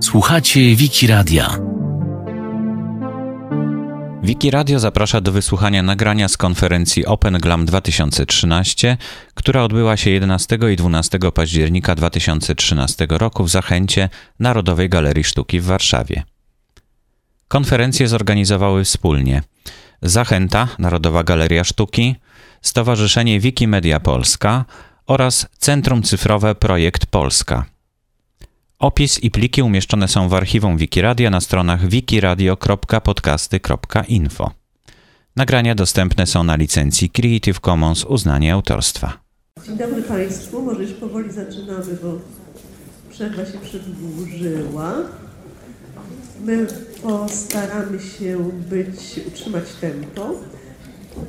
Słuchacie Wiki Radia. Wiki Radio zaprasza do wysłuchania nagrania z konferencji Open Glam 2013, która odbyła się 11 i 12 października 2013 roku w Zachęcie Narodowej Galerii Sztuki w Warszawie. Konferencje zorganizowały wspólnie Zachęta Narodowa Galeria Sztuki, Stowarzyszenie Wikimedia Polska oraz Centrum Cyfrowe Projekt Polska. Opis i pliki umieszczone są w archiwum Wikiradia na stronach wikiradio.podcasty.info. Nagrania dostępne są na licencji Creative Commons uznanie autorstwa. Dzień dobry Państwu, może już powoli zaczynamy, bo przerwa się przedłużyła. My postaramy się być, utrzymać tempo.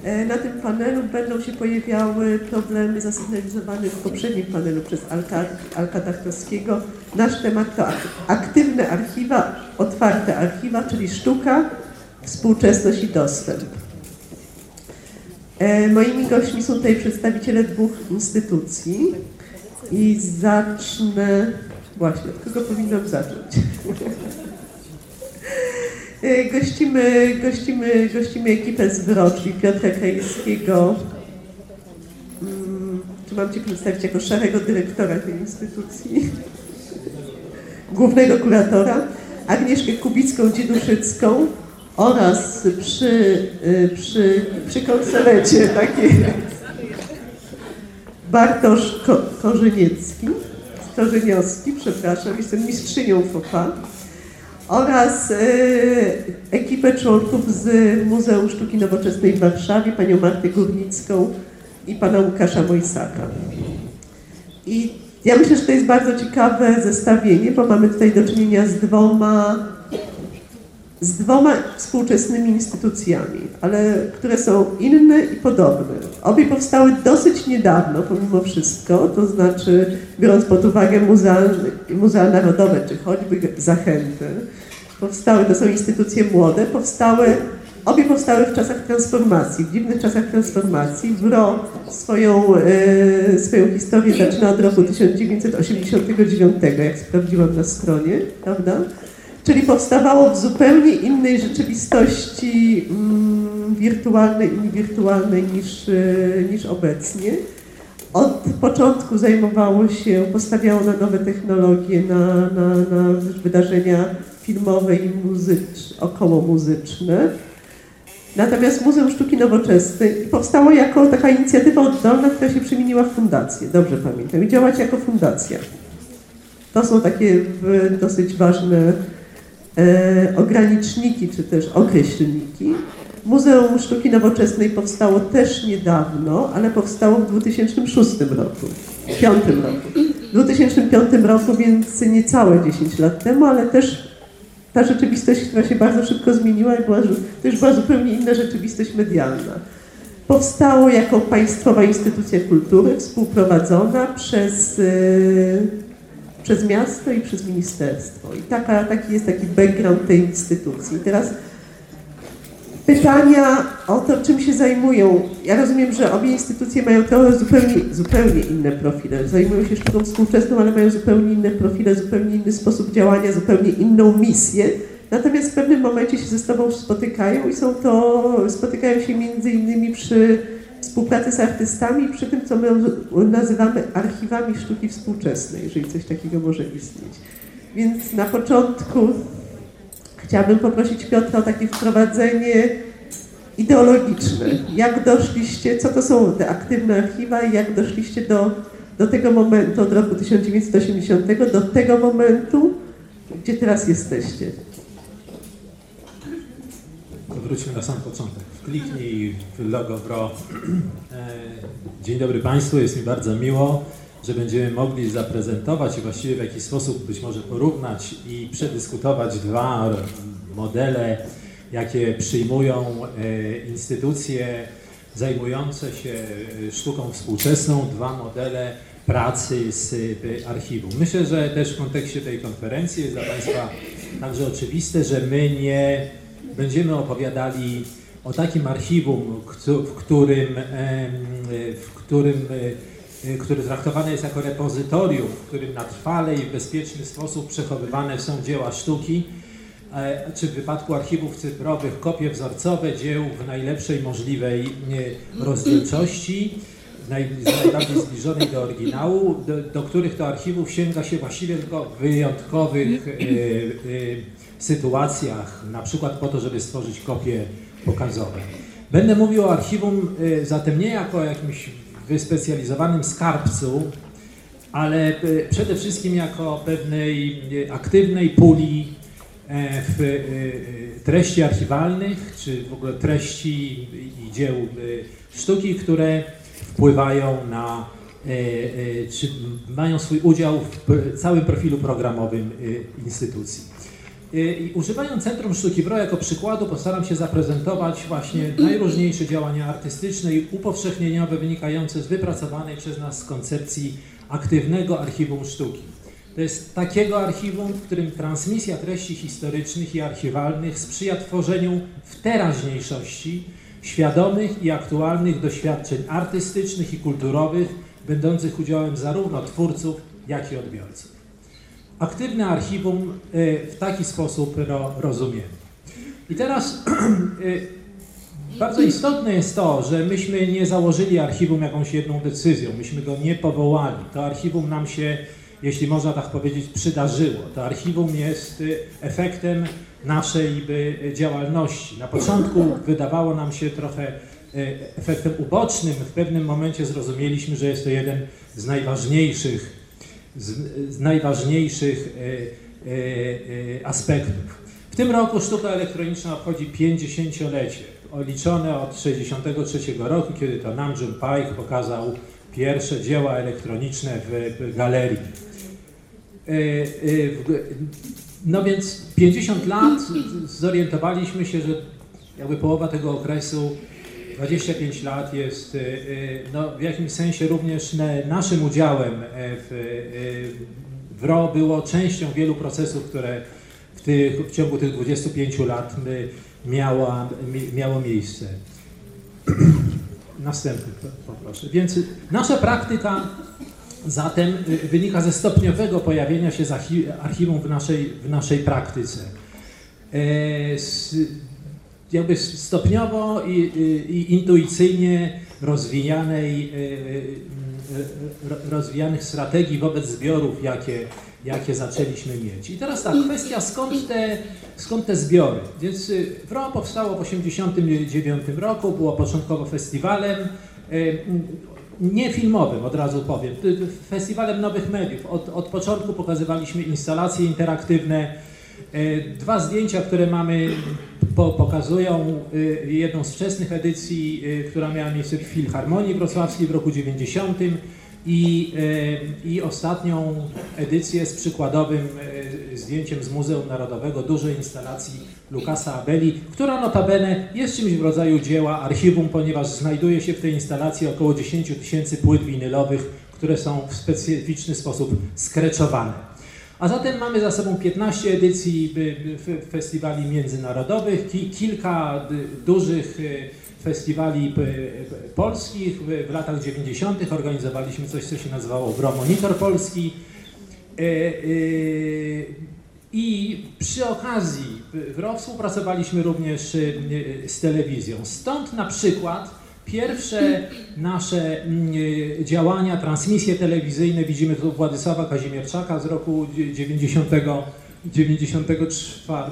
E, na tym panelu będą się pojawiały problemy zasygnalizowane w poprzednim panelu przez Alka, Alka. Nasz temat to aktywne archiwa, otwarte archiwa, czyli sztuka, współczesność i dostęp. E, moimi gośćmi są tutaj przedstawiciele dwóch instytucji i zacznę... Właśnie, od kogo powinnam zacząć? E, gościmy, gościmy, gościmy ekipę z Wrocław, Piotra Krajewskiego. Mm, czy mam Cię przedstawić jako szarego dyrektora tej instytucji? Głównego kuratora. Agnieszkę Kubicką-Dzieduszycką oraz przy, e, przy, przy konsolecie takiej Bartosz Ko Korzeniowski, przepraszam, jestem mistrzynią FOPA oraz e, ekipę członków z Muzeum Sztuki Nowoczesnej w Warszawie, panią Martę Górnicką i pana Łukasza Mojsaka. I ja myślę, że to jest bardzo ciekawe zestawienie, bo mamy tutaj do czynienia z dwoma z dwoma współczesnymi instytucjami, ale które są inne i podobne. Obie powstały dosyć niedawno, pomimo wszystko, to znaczy biorąc pod uwagę muzea, muzea narodowe, czy choćby zachęty, powstały, to są instytucje młode, powstały, obie powstały w czasach transformacji, w dziwnych czasach transformacji. WRO swoją, e, swoją historię zaczyna od roku 1989, jak sprawdziłam na stronie, prawda? Czyli powstawało w zupełnie innej rzeczywistości mm, wirtualnej i niewirtualnej niż, e, niż obecnie. Od początku zajmowało się, postawiało na nowe technologie, na, na, na wydarzenia filmowe i muzyczne, około muzyczne. Natomiast Muzeum Sztuki Nowoczesnej powstało jako taka inicjatywa oddolna, która się przemieniła w fundację, dobrze pamiętam, i działać jako fundacja. To są takie dosyć ważne e, ograniczniki, czy też określniki. Muzeum Sztuki Nowoczesnej powstało też niedawno, ale powstało w 2006 roku, w 2005 roku. W 2005 roku, więc niecałe 10 lat temu, ale też ta rzeczywistość, która się bardzo szybko zmieniła i była, to już była zupełnie inna rzeczywistość medialna. Powstało jako państwowa instytucja kultury, współprowadzona przez, yy, przez miasto i przez ministerstwo. I taka, taki jest taki background tej instytucji. I teraz pytania o to, czym się zajmują. Ja rozumiem, że obie instytucje mają trochę zupełnie, zupełnie inne profile. Zajmują się sztuką współczesną, ale mają zupełnie inne profile, zupełnie inny sposób działania, zupełnie inną misję. Natomiast w pewnym momencie się ze sobą spotykają i są to, spotykają się między innymi przy współpracy z artystami, przy tym, co my nazywamy archiwami sztuki współczesnej, jeżeli coś takiego może istnieć. Więc na początku Chciałabym poprosić Piotra o takie wprowadzenie ideologiczne. Jak doszliście, co to są te aktywne archiwa i jak doszliście do, do tego momentu, od roku 1980, do tego momentu, gdzie teraz jesteście? Wróćmy na sam początek. Kliknij w logo WRO. E, dzień dobry Państwu, jest mi bardzo miło że będziemy mogli zaprezentować i właściwie w jakiś sposób być może porównać i przedyskutować dwa modele, jakie przyjmują e, instytucje zajmujące się e, sztuką współczesną, dwa modele pracy z e, archiwum. Myślę, że też w kontekście tej konferencji jest dla Państwa także oczywiste, że my nie będziemy opowiadali o takim archiwum, w którym, w którym który traktowany jest jako repozytorium, w którym na trwale i w bezpieczny sposób przechowywane są dzieła sztuki, czy w wypadku archiwów cyfrowych kopie wzorcowe dzieł w najlepszej możliwej rozdzielczości, najbardziej zbliżonej do oryginału, do, do, których to archiwów sięga się właściwie tylko w wyjątkowych y, y, sytuacjach, na przykład po to, żeby stworzyć kopie pokazowe. Będę mówił o archiwum y, zatem nie jako o jakimś wyspecjalizowanym skarbcu, ale przede wszystkim jako pewnej aktywnej puli e, w treści archiwalnych, czy w ogóle treści i dzieł sztuki, które wpływają na, e, e, czy mają swój udział w całym profilu programowym e, instytucji. I używając Centrum Sztuki WRO jako przykładu postaram się zaprezentować właśnie najróżniejsze działania artystyczne i upowszechnieniowe wynikające z wypracowanej przez nas koncepcji aktywnego archiwum sztuki. To jest takiego archiwum, w którym transmisja treści historycznych i archiwalnych sprzyja tworzeniu w teraźniejszości świadomych i aktualnych doświadczeń artystycznych i kulturowych, będących udziałem zarówno twórców, jak i odbiorców. Aktywne archiwum e, w taki sposób rozumiemy. I teraz e, bardzo istotne jest to, że myśmy nie założyli archiwum jakąś jedną decyzją, myśmy go nie powołali. To archiwum nam się, jeśli można tak powiedzieć, przydarzyło. To archiwum jest e, efektem naszej działalności. Na początku wydawało nam się trochę efektem ubocznym. W pewnym momencie zrozumieliśmy, że jest to jeden z najważniejszych, z, z najważniejszych e, e, aspektów. W tym roku sztuka elektroniczna obchodzi 50-lecie, liczone od 1963 roku, kiedy to Nam June Paik pokazał pierwsze dzieła elektroniczne w galerii. No więc 50 lat zorientowaliśmy się, że jakby połowa tego okresu, 25 lat jest y, y, no, w jakimś sensie również naszym udziałem e, w, y, w RO było częścią wielu procesów, które w, tych, w ciągu tych 25 lat miała, miało miejsce. Następny poproszę. Więc nasza praktyka zatem y, wynika ze stopniowego pojawienia się archiwum w naszej, w naszej praktyce. E, jakby stopniowo i, i intuicyjnie rozwijanej, e, e, rozwijanych strategii wobec zbiorów, jakie, jakie zaczęliśmy mieć. I teraz tak, kwestia skąd te, skąd te zbiory. Więc y, WRO powstało w 1989 roku, było początkowo festiwalem nie filmowym, od razu powiem, festiwalem nowych mediów. Od, od początku pokazywaliśmy instalacje interaktywne. E, dwa zdjęcia, które mamy, po, pokazują e, jedną z wczesnych edycji, e, która miała miejsce w Filharmonii Wrocławskiej w roku 90 i, i ostatnią edycję z przykładowym zdjęciem z Muzeum Narodowego, dużej instalacji Lukasa Abeli, która notabene jest czymś w rodzaju dzieła archiwum, ponieważ znajduje się w tej instalacji około 10 tysięcy płyt winylowych, które są w specyficzny sposób skreczowane. A zatem mamy za sobą 15 edycji festiwali międzynarodowych, kilka dużych y, festiwali polskich. W latach 90. organizowaliśmy coś, co się nazywało Bro Monitor Polski. Y, y, i przy okazji współpracowaliśmy również y, z telewizją. Stąd na przykład pierwsze nasze mm, y, działania, transmisje telewizyjne, widzimy tu Władysława Kazimierczaka z roku 90, 94,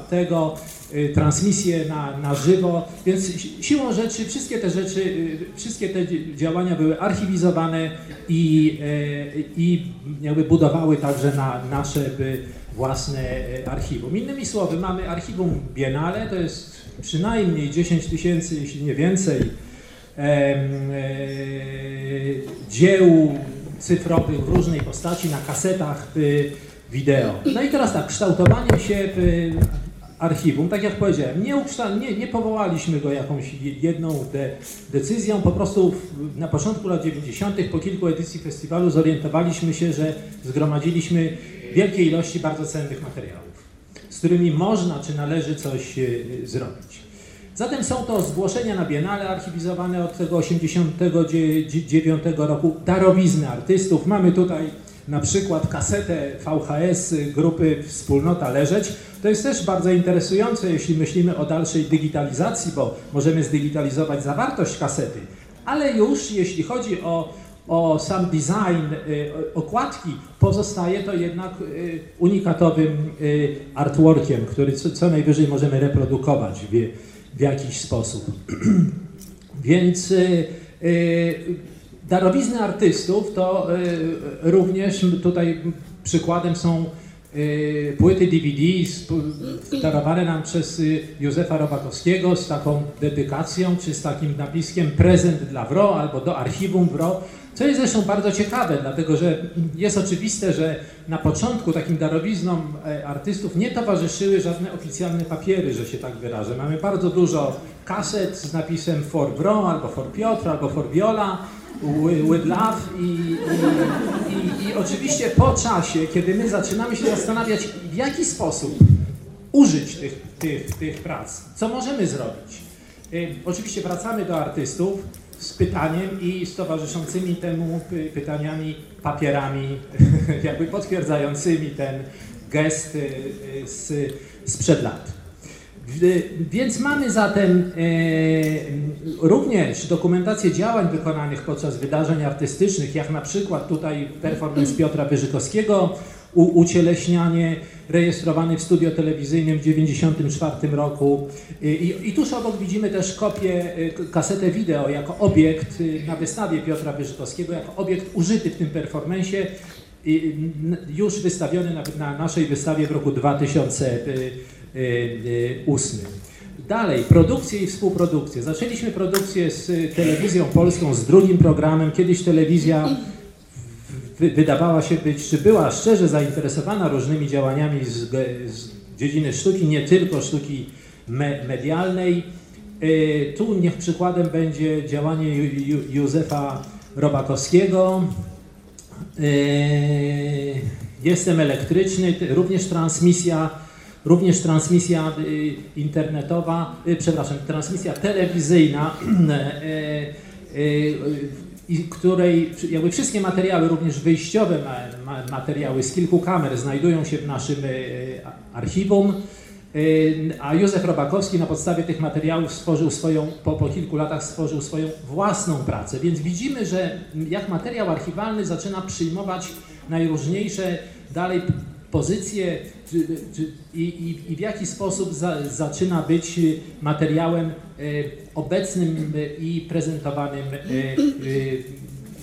transmisje na, na żywo, więc siłą rzeczy wszystkie te rzeczy, wszystkie te działania były archiwizowane i, i jakby budowały także na nasze własne e, archiwum. Innymi słowy, mamy archiwum Biennale, to jest przynajmniej 10 tysięcy, jeśli nie więcej, e, e, dzieł cyfrowych w różnej postaci na kasetach wideo. No i teraz tak, kształtowanie się archiwum, tak jak powiedziałem, nie, nie, nie powołaliśmy go jakąś jedną de decyzją, po prostu w, na początku lat 90. po kilku edycji festiwalu zorientowaliśmy się, że zgromadziliśmy wielkiej ilości bardzo cennych materiałów, z którymi można czy należy coś e, zrobić. Zatem są to zgłoszenia na Biennale archiwizowane od tego 89 roku, darowizny artystów. Mamy tutaj na przykład kasetę VHS grupy Wspólnota Leżeć. To jest też bardzo interesujące, jeśli myślimy o dalszej digitalizacji, bo możemy zdigitalizować zawartość kasety, ale już jeśli chodzi o, o sam design y, okładki, pozostaje to jednak y, unikatowym y, artworkiem, który co, co najwyżej możemy reprodukować w, jakiś sposób. Więc Darowizny artystów to y, również tutaj przykładem są y, płyty DVD darowane nam przez y, Józefa Robakowskiego z taką dedykacją, czy z takim napiskiem prezent dla WRO albo do archiwum WRO, co jest zresztą bardzo ciekawe, dlatego że jest oczywiste, że na początku takim darowiznom e, artystów nie towarzyszyły żadne oficjalne papiery, że się tak wyrażę. Mamy bardzo dużo kaset z napisem for WRO, albo for Piotr, albo for Viola, with love i, i, i, i oczywiście po czasie, kiedy my zaczynamy się zastanawiać, w jaki sposób użyć tych, tych, tych prac, co możemy zrobić. Oczywiście wracamy do artystów z pytaniem i z towarzyszącymi temu pytaniami, papierami, jakby potwierdzającymi ten gest y, y, z, sprzed lat. Więc mamy zatem e, również dokumentację działań wykonanych podczas wydarzeń artystycznych, jak na przykład tutaj performance Piotra Wyżykowskiego, ucieleśnianie rejestrowany w studio telewizyjnym w 1994 roku. I, I tuż obok widzimy też kopię, e, kasetę wideo jako obiekt e, na wystawie Piotra Wyżykowskiego, jako obiekt użyty w tym performensie, już wystawiony na, na naszej wystawie w roku 2000. 2008. Dalej, produkcje i współprodukcje. Zaczęliśmy produkcję z telewizją polską, z drugim programem. Kiedyś telewizja wydawała się być, czy była szczerze zainteresowana różnymi działaniami z, z dziedziny sztuki, nie tylko sztuki me, medialnej. E, tu niech przykładem będzie działanie Józefa Robakowskiego. E, jestem elektryczny, również transmisja Również transmisja y, internetowa, y, przepraszam, transmisja telewizyjna, y, której jakby wszystkie materiały, również wyjściowe materiały z kilku kamer znajdują się w naszym archiwum. A Józef Robakowski na podstawie tych materiałów stworzył swoją, po, po kilku latach stworzył swoją własną pracę. Więc widzimy, że jak materiał archiwalny zaczyna przyjmować najróżniejsze dalej pozycje czy, czy, i, i, i, w jaki sposób za, zaczyna być materiałem e, obecnym i prezentowanym e, e,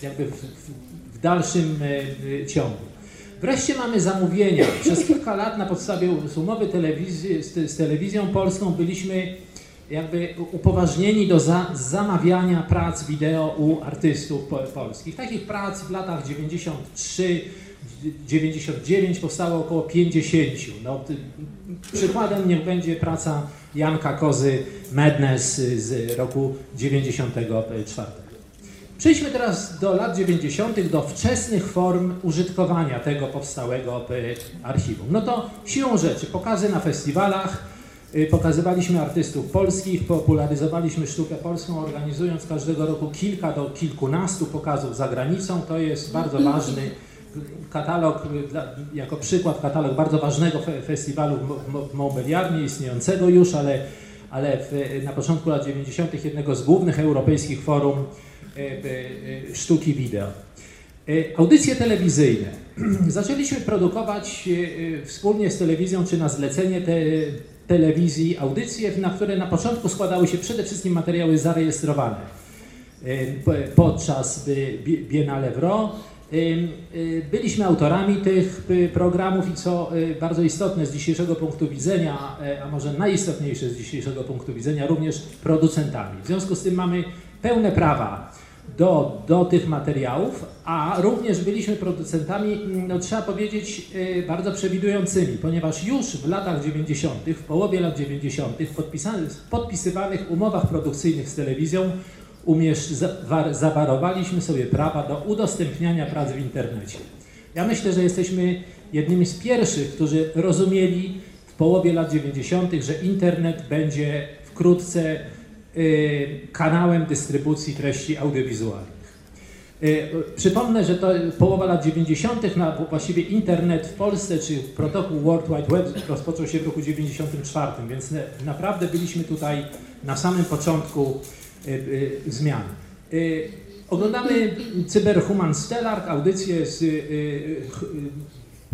jakby w, w dalszym ciągu. Wreszcie mamy zamówienia. Przez kilka lat na podstawie umowy telewizji, z, z telewizją polską byliśmy jakby upoważnieni do za, zamawiania prac wideo u artystów polskich. Takich prac w latach 93 99 powstało około 50. No, przykładem niech będzie praca Janka Kozy Madness z roku 94. Przejdźmy teraz do lat 90., do wczesnych form użytkowania tego powstałego archiwum. No to siłą rzeczy pokazy na festiwalach, y, pokazywaliśmy artystów polskich, popularyzowaliśmy sztukę polską, organizując każdego roku kilka do kilkunastu pokazów za granicą. To jest bardzo ważny katalog, jako przykład katalog bardzo ważnego festiwalu w Montbéliard, nie istniejącego już, ale, ale w, na początku lat 90. jednego z głównych europejskich forum e, e, sztuki wideo. E, audycje telewizyjne. Zaczęliśmy produkować wspólnie z telewizją, czy na zlecenie te, telewizji audycje, na które na początku składały się przede wszystkim materiały zarejestrowane podczas Biennale w Ro, Y, byliśmy autorami tych y, programów i co y, bardzo istotne z dzisiejszego punktu widzenia, a może najistotniejsze z dzisiejszego punktu widzenia, również producentami. W związku z tym mamy pełne prawa do, do tych materiałów, a również byliśmy producentami, mm, no, trzeba powiedzieć, bardzo przewidującymi, ponieważ już w latach 90., w połowie lat 90., w podpisywanych umowach produkcyjnych z telewizją umiesz, zawarowaliśmy sobie prawa do udostępniania prac w internecie. Ja myślę, że jesteśmy jednymi z pierwszych, którzy rozumieli w połowie lat 90., że internet będzie wkrótce y, kanałem dystrybucji treści audiowizualnych. Y, Przypomnę, że to połowa lat 90., na właściwie internet w Polsce, czy protokół World Wide Web rozpoczął się w roku 94, więc na- naprawdę byliśmy tutaj na samym początku zmian. Y, Oglądamy Cyberhuman Stellar, audycję z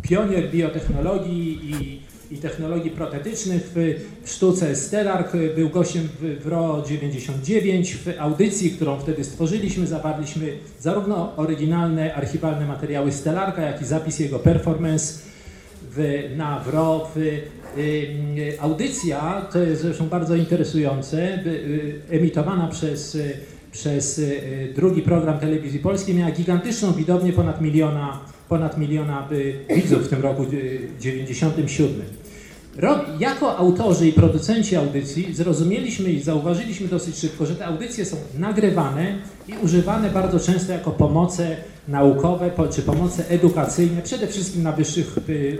pionier biotechnologii i, i technologii protetycznych w, w sztuce Stellark. Był gościem w, w RO 99. W audycji, którą wtedy stworzyliśmy, zawarliśmy zarówno oryginalne, archiwalne materiały Stellarka, jak i zapis jego performance w, na WRO. W, audycja, to jest zresztą bardzo interesujące, y, emitowana przez, y, przez y, drugi program telewizji polskiej, miała gigantyczną widownię ponad miliona, ponad miliona widzów w tym roku y, 97. Jako autorzy i producenci audycji zrozumieliśmy i zauważyliśmy dosyć szybko, że te audycje są nagrywane i używane bardzo często jako pomoce naukowe czy pomoce edukacyjne, przede wszystkim na wyższych y,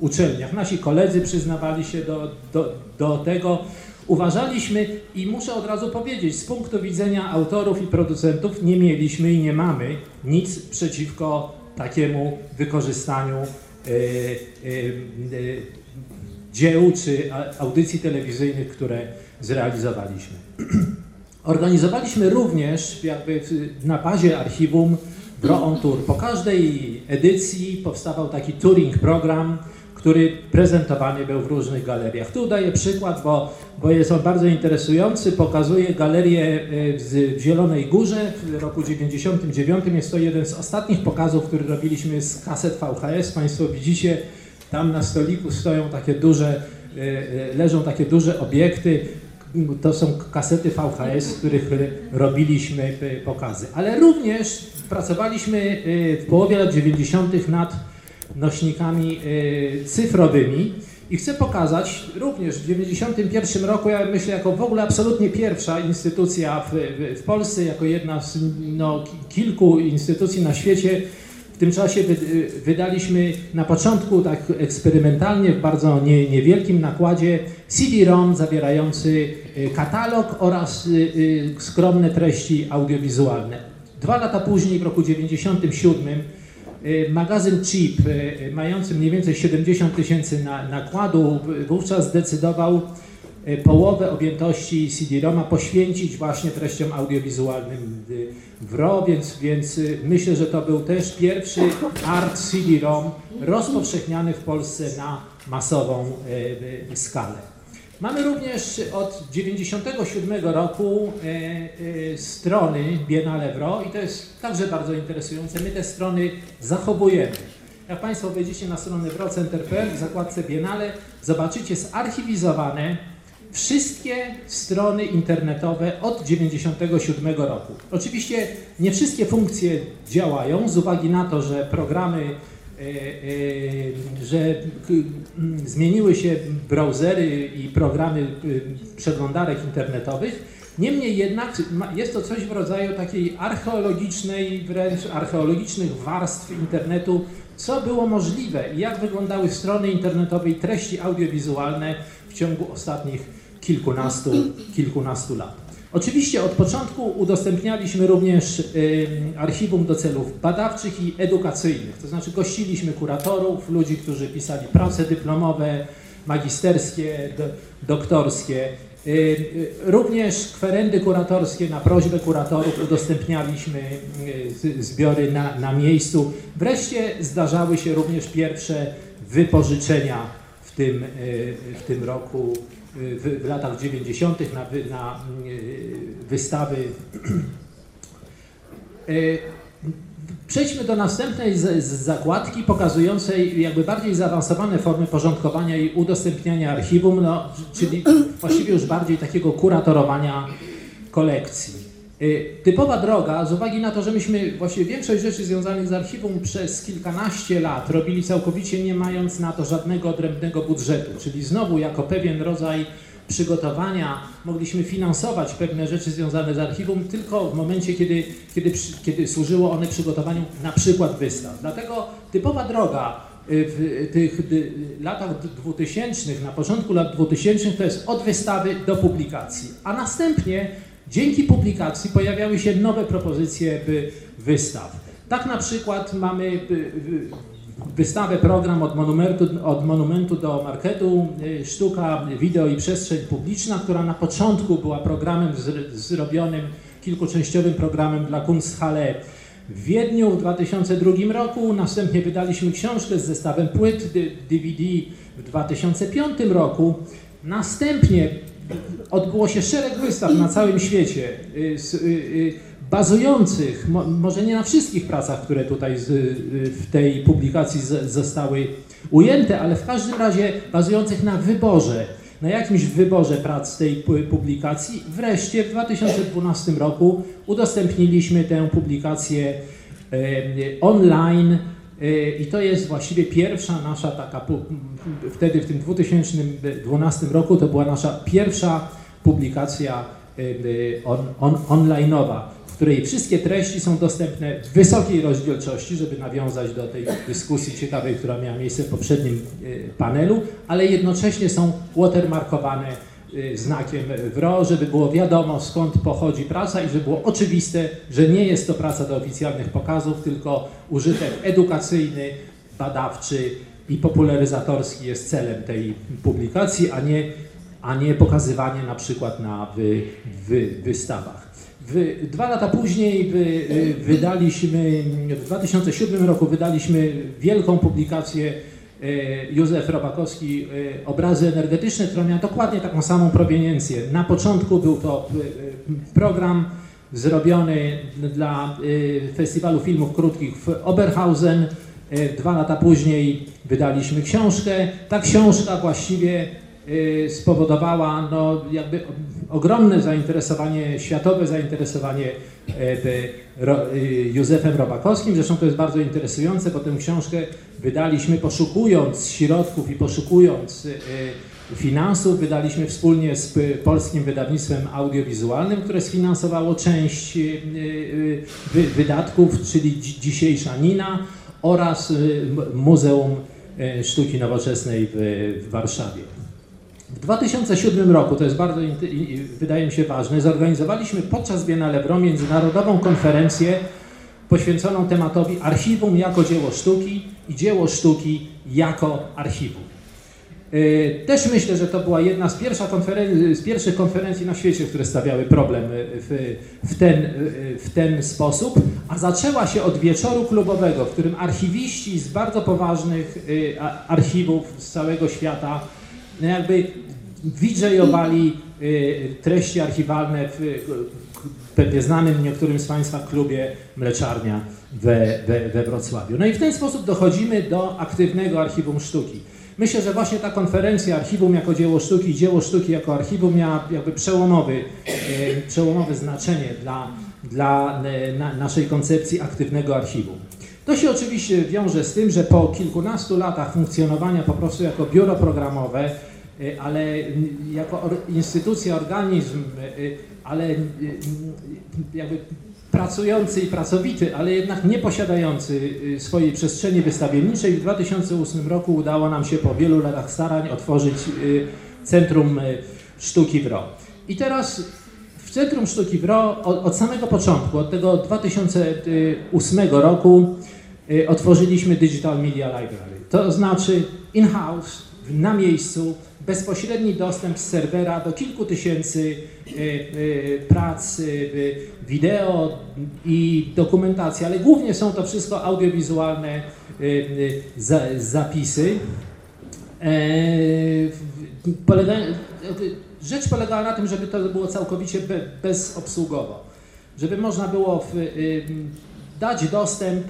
uczelniach. Nasi koledzy przyznawali się do, do, do tego. Uważaliśmy i muszę od razu powiedzieć, z punktu widzenia autorów i producentów nie mieliśmy i nie mamy nic przeciwko takiemu wykorzystaniu y, y, y, dzieł czy audycji telewizyjnych, które zrealizowaliśmy. Organizowaliśmy również jakby na bazie archiwum Bro on Tour. Po każdej edycji powstawał taki touring program, który prezentowany był w różnych galeriach. Tu daję przykład, bo, bo jest on bardzo interesujący. Pokazuje galerię e, w Zielonej Górze w roku 99. Jest to jeden z ostatnich pokazów, który robiliśmy z kaset VHS. Państwo widzicie, tam na stoliku stoją takie duże, e, e, leżą takie duże obiekty. To są kasety VHS, z których robiliśmy e, pokazy. Ale również pracowaliśmy w połowie lat 90. nad nośnikami cyfrowymi. I chcę pokazać również w 1991 roku, ja myślę, jako w ogóle absolutnie pierwsza instytucja w, w, Polsce, jako jedna z no, ki- kilku instytucji na świecie, w tym czasie wy, wydaliśmy na początku tak eksperymentalnie, w bardzo nie, niewielkim nakładzie CD-ROM zawierający y, katalog oraz y, y, skromne treści audiowizualne. Dwa lata później, w roku 1997, Y, Magazyn Chip, mający mniej więcej 70 tysięcy na, nakładu, wówczas zdecydował połowę objętości CD-ROMa poświęcić właśnie treściom audiowizualnym y, w więc, więc y, myślę, że to był też pierwszy art CD-ROM rozpowszechniany w Polsce na masową y, y, skalę. Mamy również od 1997 roku strony Biennale Wro i to jest także bardzo interesujące. My te strony zachowujemy. Jak Państwo wejdziecie na stronę wrocenter.pl w zakładce Biennale, zobaczycie zarchiwizowane wszystkie strony internetowe od 1997 roku. Oczywiście nie wszystkie funkcje działają z uwagi na to, że programy e, e, że k- m, zmieniły się browsery i programy y, przeglądarek internetowych. Niemniej jednak jest to coś w rodzaju takiej archeologicznej, wręcz archeologicznych warstw internetu, co było możliwe i jak wyglądały strony internetowe i treści audiowizualne w ciągu ostatnich kilkunastu, kilkunastu lat. Oczywiście od początku udostępnialiśmy również archiwum do celów badawczych i edukacyjnych, to znaczy gościliśmy kuratorów, ludzi, którzy pisali prace dyplomowe, magisterskie, do, doktorskie. Również kwerendy kuratorskie na prośbę kuratorów udostępnialiśmy zbiory na, na miejscu. Wreszcie zdarzały się również pierwsze wypożyczenia w tym, w tym roku, w, w latach 90. na, na y, wystawy. Y, Przejdźmy do następnej z, z zakładki pokazującej jakby bardziej zaawansowane formy porządkowania i udostępniania archiwum, no, czyli właściwie już bardziej takiego kuratorowania kolekcji. Y, Typowa droga, z uwagi na to, że myśmy właściwie większość rzeczy związanych z archiwum przez kilkanaście lat robili całkowicie nie mając na to żadnego odrębnego budżetu, czyli znowu jako pewien rodzaj przygotowania mogliśmy finansować pewne rzeczy związane z archiwum tylko w momencie, kiedy, kiedy, kiedy służyło one przygotowaniu na przykład wystaw. Dlatego typowa droga w tych latach 2000, na początku lat 2000 to jest od wystawy do publikacji, a następnie dzięki publikacji pojawiały się nowe propozycje wystaw. Tak na przykład mamy wystawę, program od monumentu, od monumentu do marketu, sztuka, wideo i przestrzeń publiczna, która na początku była programem zrobionym, kilkuczęściowym programem dla Kunsthalle w Wiedniu w 2002 roku. Następnie wydaliśmy książkę z zestawem płyt DVD w 2005 roku. Następnie odbyło się szereg wystaw na całym świecie y, y, y, bazujących, może nie na wszystkich pracach, które tutaj w tej publikacji zostały ujęte, ale w każdym razie bazujących na wyborze, na jakimś wyborze prac tej publikacji. Wreszcie w 2012 roku udostępniliśmy tę publikację online i to jest właściwie pierwsza nasza taka, wtedy w tym 2012 roku to była nasza pierwsza publikacja on, on, online'owa, w której wszystkie treści są dostępne w wysokiej rozdzielczości, żeby nawiązać do tej dyskusji ciekawej, która miała miejsce w poprzednim panelu, ale jednocześnie są watermarkowane Y, znakiem WRO, żeby było wiadomo skąd pochodzi praca i żeby było oczywiste, że nie jest to praca do oficjalnych pokazów, tylko użytek edukacyjny, badawczy i popularyzatorski jest celem tej publikacji, a nie, a nie pokazywanie na przykład na wy, wy, wystawach. W, dwa lata później wy, y, wydaliśmy, w 2007 roku wydaliśmy wielką publikację Józef Robakowski e, obrazy energetyczne, która miała dokładnie taką samą proweniencję. Na początku był to e, program zrobiony dla Festiwalu Filmów Krótkich w Oberhausen. Dwa lata później wydaliśmy kszążkę. Ta książka właściwie spowodowała no, jakby ogromne zainteresowanie, światowe zainteresowanie Józefem Robakowskim. Zresztą to jest bardzo interesujące, bo tę książkę wydaliśmy poszukując środków i poszukując e, finansów, wydaliśmy wspólnie z Polskim Wydawnictwem Audiowizualnym, które sfinansowało część e, e, wydatków, czyli dzisiejsza Nina oraz Muzeum Sztuki Nowoczesnej w Warszawie. W 2007 roku, to jest bardzo, wydaje mi się ważne, zorganizowaliśmy podczas Biennale Wro międzynarodową konferencję poświęconą tematowi archiwum jako dzieło sztuki i dzieło sztuki jako archiwum. E, też myślę, że to była jedna z, z, pierwszych konferencji na świecie, które stawiały problem w, w, ten, w ten sposób, a zaczęła się od wieczoru klubowego, w którym archiwiści z bardzo poważnych archiwów z całego świata no jakby widżejowali e, treści archiwalne w pewnie znanym niektórym z Państwa klubie Mleczarnia we, we, we Wrocławiu. No i w ten sposób dochodzimy do aktywnego archiwum sztuki. Myślę, że właśnie ta konferencja Archiwum jako dzieło sztuki, dzieło sztuki jako archiwum miała jakby przełomowy, e, przełomowe znaczenie dla, dla na, naszej koncepcji aktywnego archiwum. To się oczywiście wiąże z tym, że po kilkunastu latach funkcjonowania po prostu jako biuro programowe, ale jako instytucja, organizm, ale jakby pracujący i pracowity, ale jednak nie posiadający y, swojej przestrzeni wystawienniczej. W 2008 roku udało nam się po wielu latach starań otworzyć Centrum Sztuki WRO. I teraz w Centrum Sztuki WRO od, od samego początku, od tego 2008 roku otworzyliśmy Digital Media Library. To znaczy in-house, na miejscu, bezpośredni dostęp z serwera do kilku tysięcy e, e, prac e, wideo i dokumentacji, ale głównie są to wszystko audiowizualne zapisy. Rzecz polegała na tym, żeby to było całkowicie bezobsługowo, żeby można było dać dostęp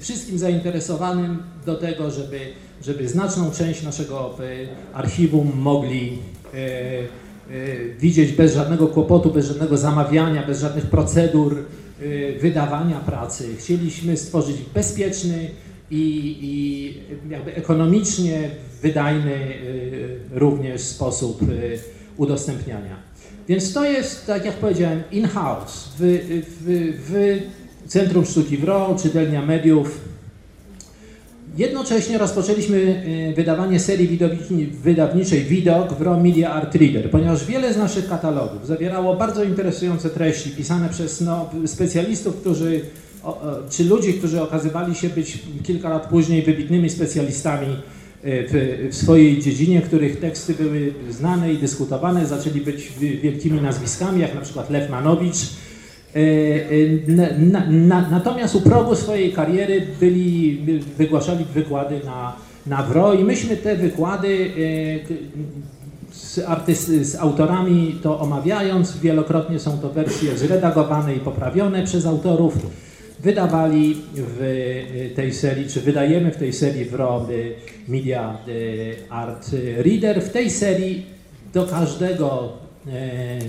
wszystkim zainteresowanym do tego, żeby żeby znaczną część naszego e, archiwum mogli e, e, widzieć bez żadnego kłopotu, bez żadnego zamawiania, bez żadnych procedur wydawania pracy. Chcieliśmy stworzyć bezpieczny i, i jakby ekonomicznie wydajny również sposób udostępniania. Więc to jest, tak jak powiedziałem, in-house. W, w, w Centrum Sztuki WRO, czytelnia mediów Jednocześnie rozpoczęliśmy e, wydawanie serii wydawniczej Widok w RAW Media Art Reader, ponieważ wiele z naszych katalogów zawierało bardzo interesujące treści pisane przez no, specjalistów, którzy, czy ludzi, którzy okazywali się być kilka lat później wybitnymi specjalistami e, w, w swojej dziedzinie, których teksty były znane i dyskutowane, zaczęli być wielkimi nazwiskami, jak na przykład Lew Manowicz, na, na, natomiast u progu swojej kariery byli, wygłaszali wykłady na, na WRO i myśmy te wykłady e, z, artysty, z autorami to omawiając, wielokrotnie są to wersje zredagowane i poprawione przez autorów, wydawali w tej serii, czy wydajemy w tej serii WRO Media Art Reader. W tej serii do każdego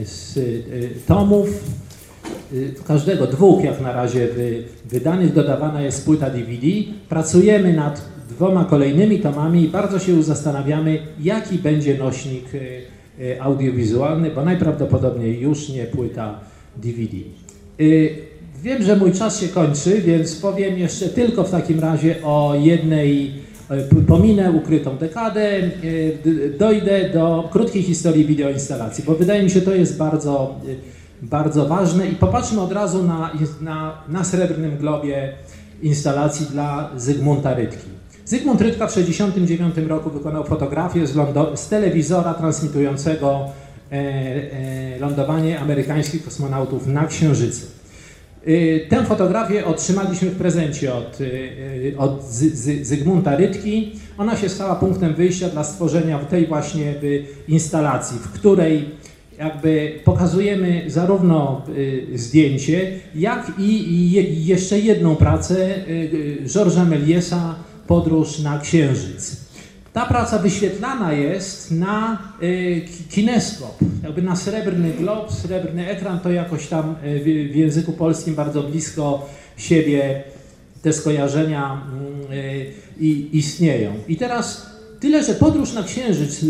z tomów Y, każdego, dwóch jak na razie wydanych, dodawana jest płyta DVD. Pracujemy nad dwoma kolejnymi tomami i bardzo się zastanawiamy, jaki będzie nośnik y, y, audiowizualny, bo najprawdopodobniej już nie płyta DVD. Wiem, że mój czas się kończy, więc powiem jeszcze tylko w takim razie o jednej, pominę ukrytą dekadę, dojdę do krótkiej historii wideoinstalacji, bo wydaje mi się, to jest bardzo bardzo ważne i popatrzmy od razu na, na, na Srebrnym Globie instalacji dla Zygmunta Rytki. Zygmunt Rytka w 1969 roku wykonał fotografię z, z telewizora transmitującego e, e, lądowanie amerykańskich kosmonautów na Księżycu. E, tę fotografię otrzymaliśmy w prezencie od, e, od Z, Z, Zygmunta Rytki. Ona się stała punktem wyjścia dla stworzenia tej właśnie instalacji, w której jakby pokazujemy zarówno y, zdjęcie, jak i jeszcze jedną pracę y, Georgesa Meliesa Podróż na Księżyc. Ta praca wyświetlana jest na y, kineskop, jakby na srebrny glob, srebrny ekran, to jakoś tam w języku polskim bardzo blisko siebie te skojarzenia mm, istnieją. I teraz Tyle, że podróż na Księżyc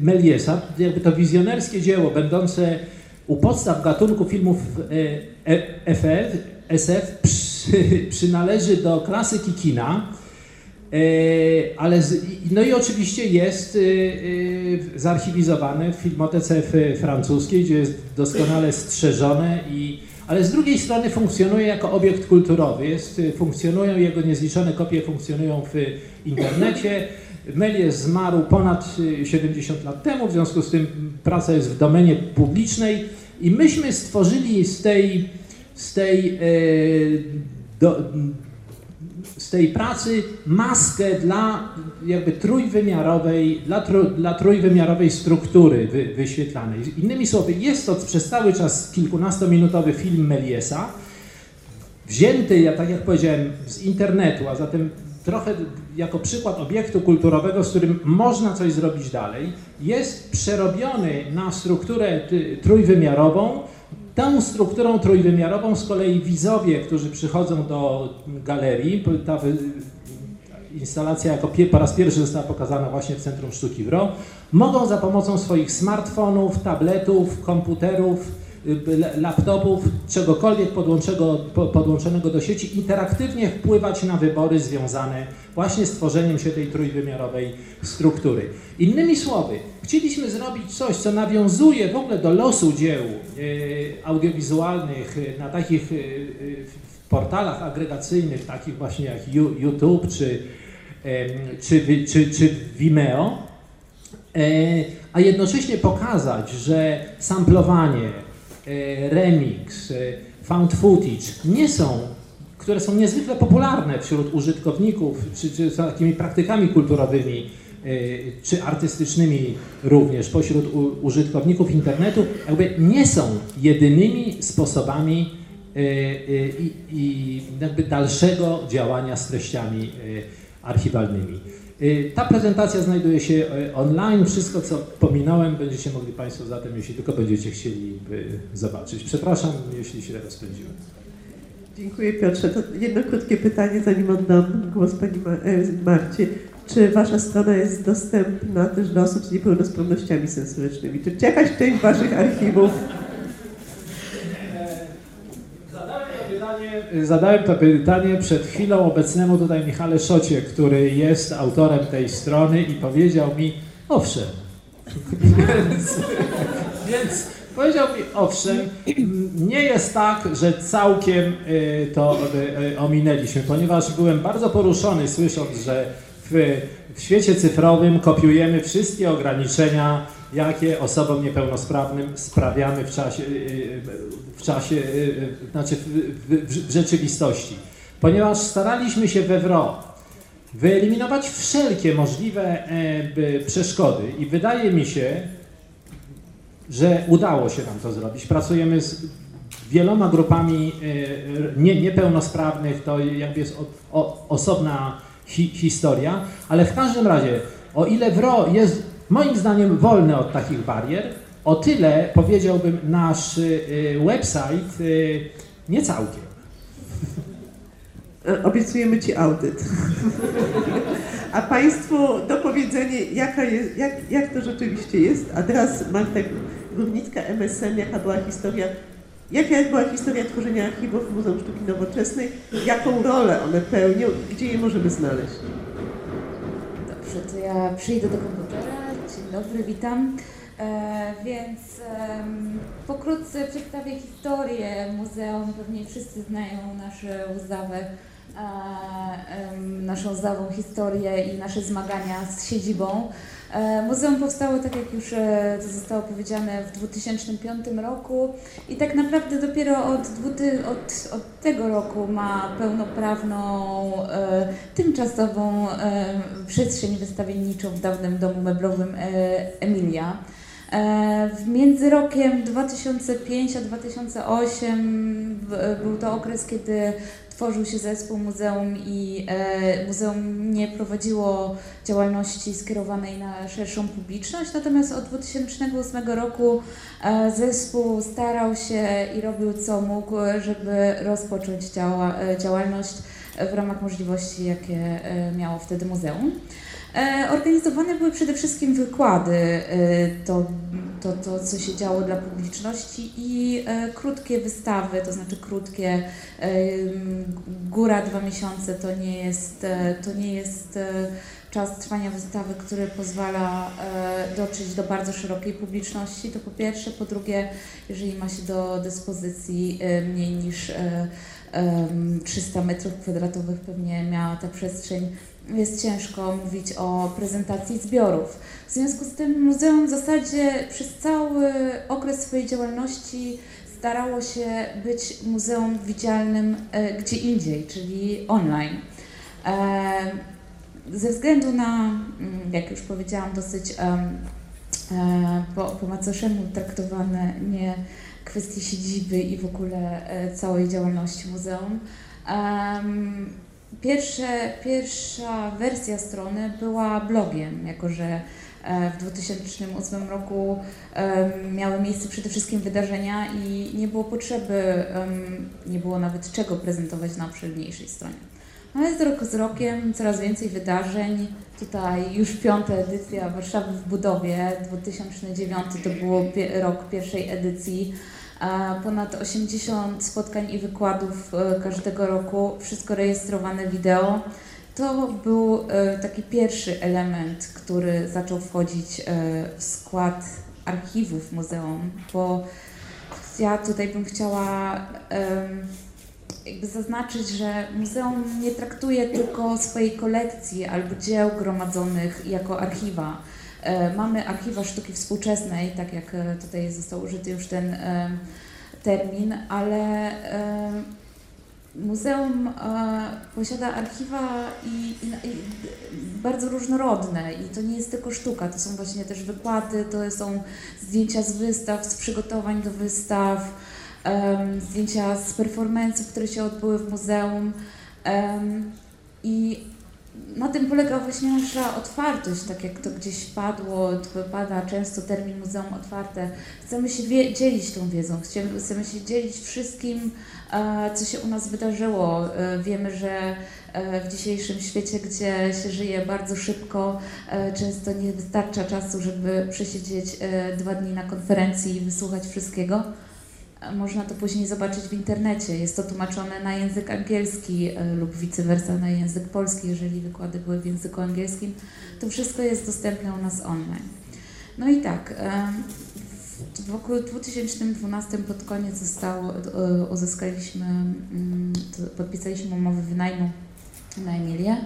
Meliesa, jakby to wizjonerskie dzieło, będące u podstaw gatunku filmów FF, e, SF, przy, przynależy do klasyki kina, e, ale z, no i oczywiście jest e, zarchiwizowane w filmotece francuskiej, gdzie jest doskonale strzeżone i ale z drugiej strony funkcjonuje jako obiekt kulturowy. Jest, funkcjonują jego niezliczone kopie funkcjonują w internecie. Melies zmarł ponad 70 y, lat temu, w związku z tym praca jest w domenie publicznej i myśmy stworzyli z tej, z tej, e, do, z tej pracy maskę dla jakby trójwymiarowej, dla, tru, dla trójwymiarowej struktury wy, wyświetlanej. Innymi słowy, jest to przez cały czas kilkunastominutowy film Meliesa, wzięty, ja tak jak powiedziałem, z internetu, a zatem trochę jako przykład obiektu kulturowego, z którym można coś zrobić dalej, jest przerobiony na strukturę trójwymiarową. Tą strukturą trójwymiarową z kolei widzowie, którzy przychodzą do galerii, ta instalacja jako po raz pierwszy została pokazana właśnie w Centrum Sztuki WRO, mogą za pomocą swoich smartfonów, tabletów, komputerów, laptopów, czegokolwiek podłączonego do sieci, interaktywnie wpływać na wybory związane właśnie z tworzeniem się tej trójwymiarowej struktury. Innymi słowy, chcieliśmy zrobić coś, co nawiązuje w ogóle do losu dzieł e, audiowizualnych na takich portalach agregacyjnych, takich właśnie jak YouTube czy, czy, czy, czy Vimeo, e, a jednocześnie pokazać, że samplowanie, remix, e, found footage nie są, które są niezwykle popularne wśród użytkowników, czy, czy są takimi praktykami kulturowymi, e, czy artystycznymi również pośród użytkowników internetu, jakby nie są jedynymi sposobami i, i dalszego działania z treściami archiwalnymi. Y, ta prezentacja znajduje się y, online. Wszystko, co pominąłem, będziecie mogli Państwo zatem, jeśli tylko będziecie chcieli zobaczyć. Przepraszam, jeśli się rozpędziłem. Dziękuję Piotrze. To jedno krótkie pytanie, zanim oddam głos Pani e, Marcie. Czy Wasza strona jest dostępna też dla osób z niepełnosprawnościami sensorycznymi? Czy jakaś część Waszych archiwów Zadałem to pytanie przed chwilą obecnemu tutaj Michale Szocie, który jest autorem tej strony i powiedział mi, owszem. więc, więc powiedział mi, owszem, nie jest tak, że całkiem y, to y, ominęliśmy, ponieważ byłem bardzo poruszony słysząc, że w, w świecie cyfrowym kopiujemy wszystkie ograniczenia, jakie osobom niepełnosprawnym sprawiamy w czasie, y, w czasie, znaczy w, w, w rzeczywistości. Ponieważ staraliśmy się we WRO wyeliminować wszelkie możliwe e, przeszkody i wydaje mi się, że udało się nam to zrobić. Pracujemy z wieloma grupami e, nie, niepełnosprawnych, to jakby jest o, o, osobna hi, historia, ale w każdym razie, o ile WRO jest moim zdaniem wolne od takich barier, o tyle powiedziałbym nasz e, website nie całkiem. E, obiecujemy Ci audyt. A Państwu dopowiedzenie, jaka jest, jak, jak to rzeczywiście jest. A teraz Marta Górnicka, MSM, jaka była historia, jaka była historia tworzenia archiwów w Muzeum Sztuki Nowoczesnej, jaką rolę one pełnią i gdzie je możemy znaleźć. Dobrze, to ja przyjdę do komputera. Dobry, witam. E, więc e, pokrótce przedstawię historię muzeum. Pewnie wszyscy znają nasze ustawy naszą zdawą historię i nasze zmagania z siedzibą. E, muzeum powstało, tak jak już e, zostało powiedziane, w 2005 roku i tak naprawdę dopiero od, od, od tego roku ma pełnoprawną, e, tymczasową przestrzeń wystawienniczą w dawnym domu meblowym Emilia. Między rokiem 2005 a 2008 był to okres, kiedy tworzył się zespół muzeum i e, muzeum nie prowadziło działalności skierowanej na szerszą publiczność, natomiast od 2008 roku e, zespół starał się i robił co mógł, żeby rozpocząć działa, e, działalność w ramach możliwości, jakie e, miało wtedy muzeum. E, organizowane były przede wszystkim wykłady, e, to, to, to co się działo dla publiczności i e, krótkie wystawy, to znaczy krótkie, góra dwa miesiące to nie jest, to nie jest czas trwania wystawy, który pozwala dotrzeć do bardzo szerokiej publiczności, to po pierwsze. Po drugie, jeżeli ma się do dyspozycji mniej niż 300 metrów kwadratowych, pewnie miała ta przestrzeń jest ciężko mówić o prezentacji zbiorów. W związku z tym muzeum w zasadzie przez cały okres swojej działalności starało się być muzeum widzialnym e, gdzie indziej, czyli online. E, ze względu na, mm, jak już powiedziałam, dosyć e, po, po macoszemu traktowane nie kwestie siedziby i w ogóle całej działalności muzeum, Pierwsze, pierwsza wersja strony była blogiem, jako że e, w 2008 roku miały miejsce przede wszystkim wydarzenia i nie było potrzeby, nie było nawet czego prezentować na przedniejszej stronie. Ale z rok z rokiem coraz więcej wydarzeń. Tutaj już piąta edycja Warszawy w budowie, 2009 to było rok pierwszej edycji ponad 80 spotkań i wykładów e, każdego roku, wszystko rejestrowane wideo. To był e, taki pierwszy element, który zaczął wchodzić e, w skład archiwów muzeum, bo ja tutaj bym chciała jakby zaznaczyć, że muzeum nie traktuje tylko swojej kolekcji albo dzieł gromadzonych jako archiwa. E, mamy archiwa sztuki współczesnej, tak jak e, tutaj został użyty już ten e, termin, ale Muzeum posiada archiwa i, i, i, bardzo różnorodne i to nie jest tylko sztuka, to są właśnie też wykłady, to są zdjęcia z wystaw, z przygotowań do wystaw, zdjęcia z performance'ów, które się odbyły w muzeum um, i na tym polega właśnie nasza otwartość, tak jak to gdzieś padło, to pada często termin muzeum otwarte. Chcemy się dzielić tą wiedzą, chcemy, chcemy się dzielić wszystkim, e, co się u nas wydarzyło. E, wiemy, że e, w dzisiejszym świecie, gdzie się żyje bardzo szybko, często nie wystarcza czasu, żeby przesiedzieć dwa dni na konferencji i wysłuchać wszystkiego. Można to później zobaczyć w internecie. Jest to tłumaczone na język angielski e, lub vice versa na język polski, jeżeli wykłady były w języku angielskim. To wszystko jest dostępne u nas online. No i tak, w około 2012 pod koniec zostało, e, uzyskaliśmy, mm, podpisaliśmy umowę wynajmu na Emilię.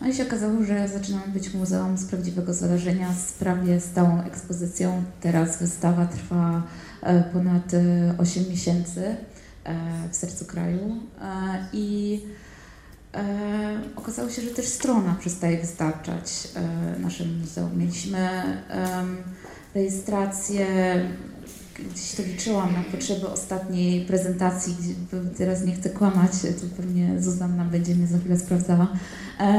No i się okazało, że zaczynamy być muzeum z prawdziwego zależenia z prawie stałą ekspozycją. Teraz wystawa trwa e, ponad 8 e, miesięcy w sercu kraju i okazało się, że też strona przestaje wystarczać naszemu muzeum. Mieliśmy rejestrację, gdzieś to liczyłam na potrzeby ostatniej prezentacji, teraz nie chcę kłamać, to pewnie Zuzanna będzie mnie za chwilę sprawdzała.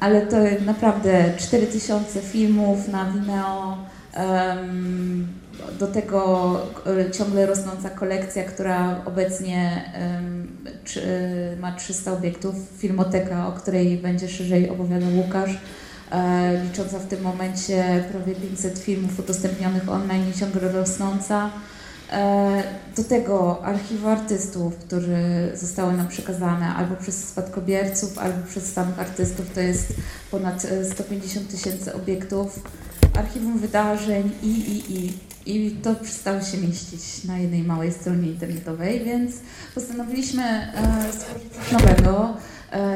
ale to naprawdę 4000 filmów na Vimeo, do tego e, ciągle rosnąca kolekcja, która obecnie ma 300 obiektów, filmoteka, o której będzie szerzej opowiadał Łukasz. E, licząca w tym momencie prawie 500 filmów udostępnionych online i ciągle rosnąca. E, do tego archiwa artystów, które zostały nam przekazane albo przez spadkobierców, albo przez samych artystów, to jest ponad 150 e, tysięcy obiektów, archiwum wydarzeń i, i, i. I to przestało się mieścić na jednej małej stronie internetowej, więc postanowiliśmy stworzyć coś nowego,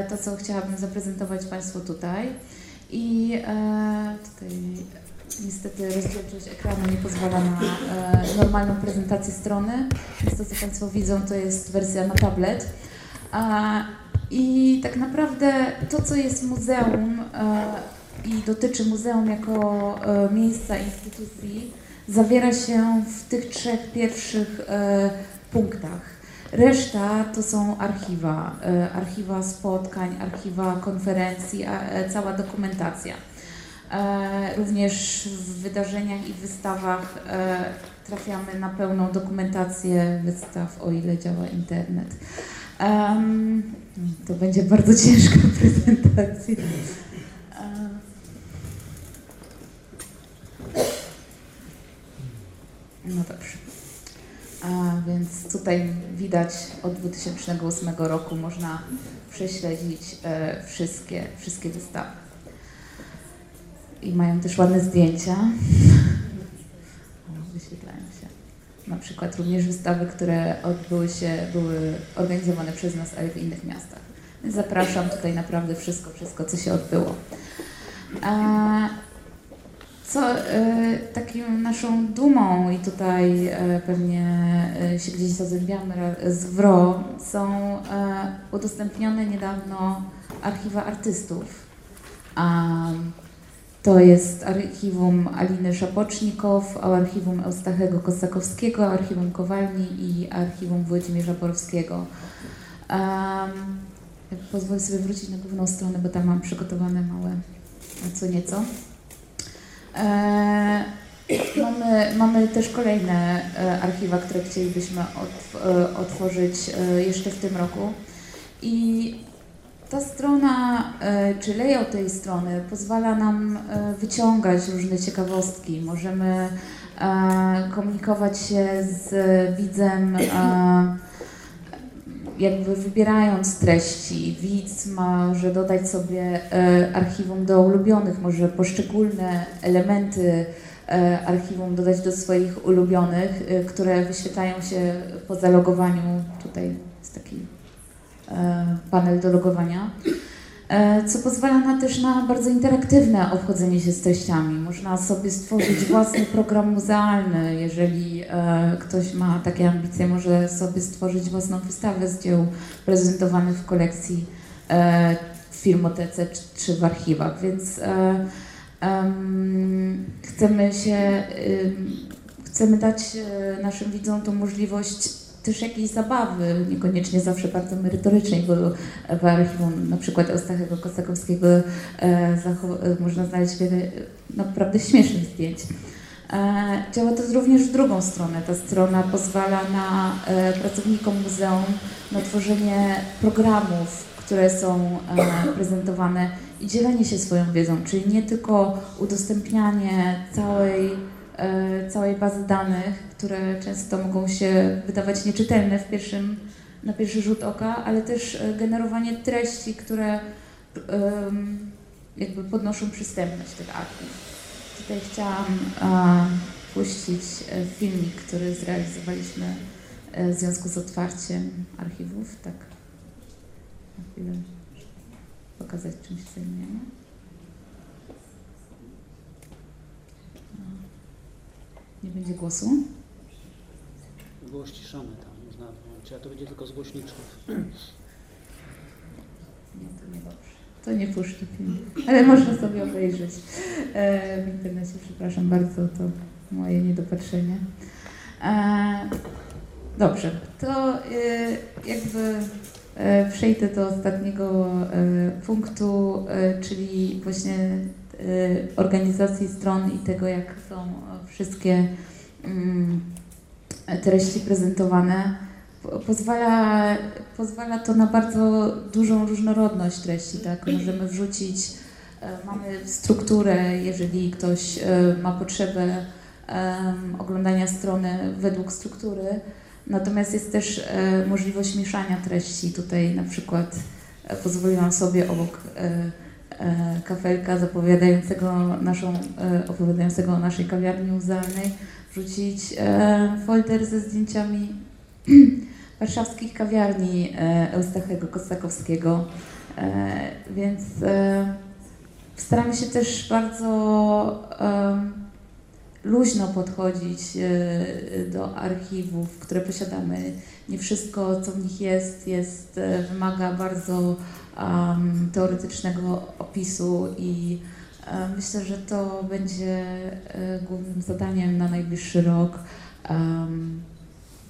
to co chciałabym zaprezentować Państwu tutaj. I e, tutaj niestety rozdzielczość ekranu nie pozwala na e, normalną prezentację strony, więc to co Państwo widzą to jest wersja na tablet. A, I tak naprawdę to co jest muzeum e, i dotyczy muzeum jako e, miejsca instytucji zawiera się w tych trzech pierwszych e, punktach. Reszta to są archiwa, e, archiwa spotkań, archiwa konferencji, cała dokumentacja. Również w wydarzeniach i wystawach trafiamy na pełną dokumentację wystaw, o ile działa internet. to będzie bardzo ciężka prezentacja. No dobrze. A więc tutaj widać od 2008 roku można prześledzić e, wszystkie, wszystkie wystawy. I mają też ładne zdjęcia. Wyświetlają się. Na przykład również wystawy, które odbyły się, były organizowane przez nas, ale w innych miastach. Zapraszam tutaj naprawdę wszystko, wszystko, co się odbyło. A co y, takim naszą dumą i tutaj y, pewnie y, się gdzieś zazębiamy z WRO są udostępnione niedawno archiwa artystów. To jest archiwum Aliny Szapocznikow, archiwum Eustachego Kosakowskiego, archiwum Kowalni i archiwum Włodzimierza Borowskiego. Pozwolę sobie wrócić na główną stronę, bo tam mam przygotowane małe co nieco. E, mamy, mamy też kolejne e, archiwa, które chcielibyśmy e, otworzyć jeszcze w tym roku. I ta strona, czy layout tej strony pozwala nam wyciągać różne ciekawostki. Możemy komunikować się z widzem jakby wybierając treści, widz może dodać sobie e, archiwum do ulubionych, może poszczególne elementy e, archiwum dodać do swoich ulubionych, e, które wyświetlają się po zalogowaniu. Tutaj jest taki panel do logowania. E, co pozwala na też na bardzo interaktywne obchodzenie się z treściami. Można sobie stworzyć własny program muzealny, jeżeli e, ktoś ma takie ambicje, może sobie stworzyć własną wystawę z dzieł prezentowanych w kolekcji e, w filmotece czy w archiwach, więc chcemy się, chcemy dać naszym widzom tą możliwość też jakiejś zabawy, niekoniecznie zawsze bardzo merytorycznej, bo w archiwum na przykład Eustachego Kosakowskiego e, e, można znaleźć wiele naprawdę śmiesznych zdjęć. E, działa to również w drugą stronę. Ta strona pozwala na e, pracownikom muzeum na tworzenie programów, które są e, prezentowane i dzielenie się swoją wiedzą, czyli nie tylko udostępnianie całej, e, całej bazy danych, które często mogą się wydawać nieczytelne w pierwszym, na pierwszy rzut oka, ale też generowanie treści, które jakby podnoszą przystępność tych archiv. Tutaj chciałam puścić filmik, który zrealizowaliśmy w związku z otwarciem archiwów. Tak, na chwilę pokazać, czym się zajmujemy. Nie będzie głosu? Było ściszone tam, można to będzie tylko z głośniczków. Nie, to nie dobrze. To nie puszczę filmu, ale można sobie obejrzeć e, w internecie. Przepraszam bardzo, to moje niedopatrzenie. E, dobrze, to e, jakby e, przejdę do ostatniego e, punktu, e, czyli właśnie organizacji stron i tego, jak są wszystkie mm, treści prezentowane, pozwala, pozwala to na bardzo dużą różnorodność treści, tak? Możemy wrzucić, e, mamy strukturę, jeżeli ktoś e, ma potrzebę oglądania strony według struktury, natomiast jest też e, możliwość mieszania treści. Tutaj na przykład pozwoliłam sobie obok E, kafelka zapowiadającego naszą, e, opowiadającego o naszej kawiarni muzealnej wrzucić e, folder ze zdjęciami warszawskich kawiarni Eustachego Kostakowskiego. Więc staramy się też bardzo luźno podchodzić do archiwów, które posiadamy. Nie wszystko, co w nich jest, jest wymaga bardzo um, teoretycznego opisu i myślę, że to będzie um, głównym zadaniem na najbliższy rok.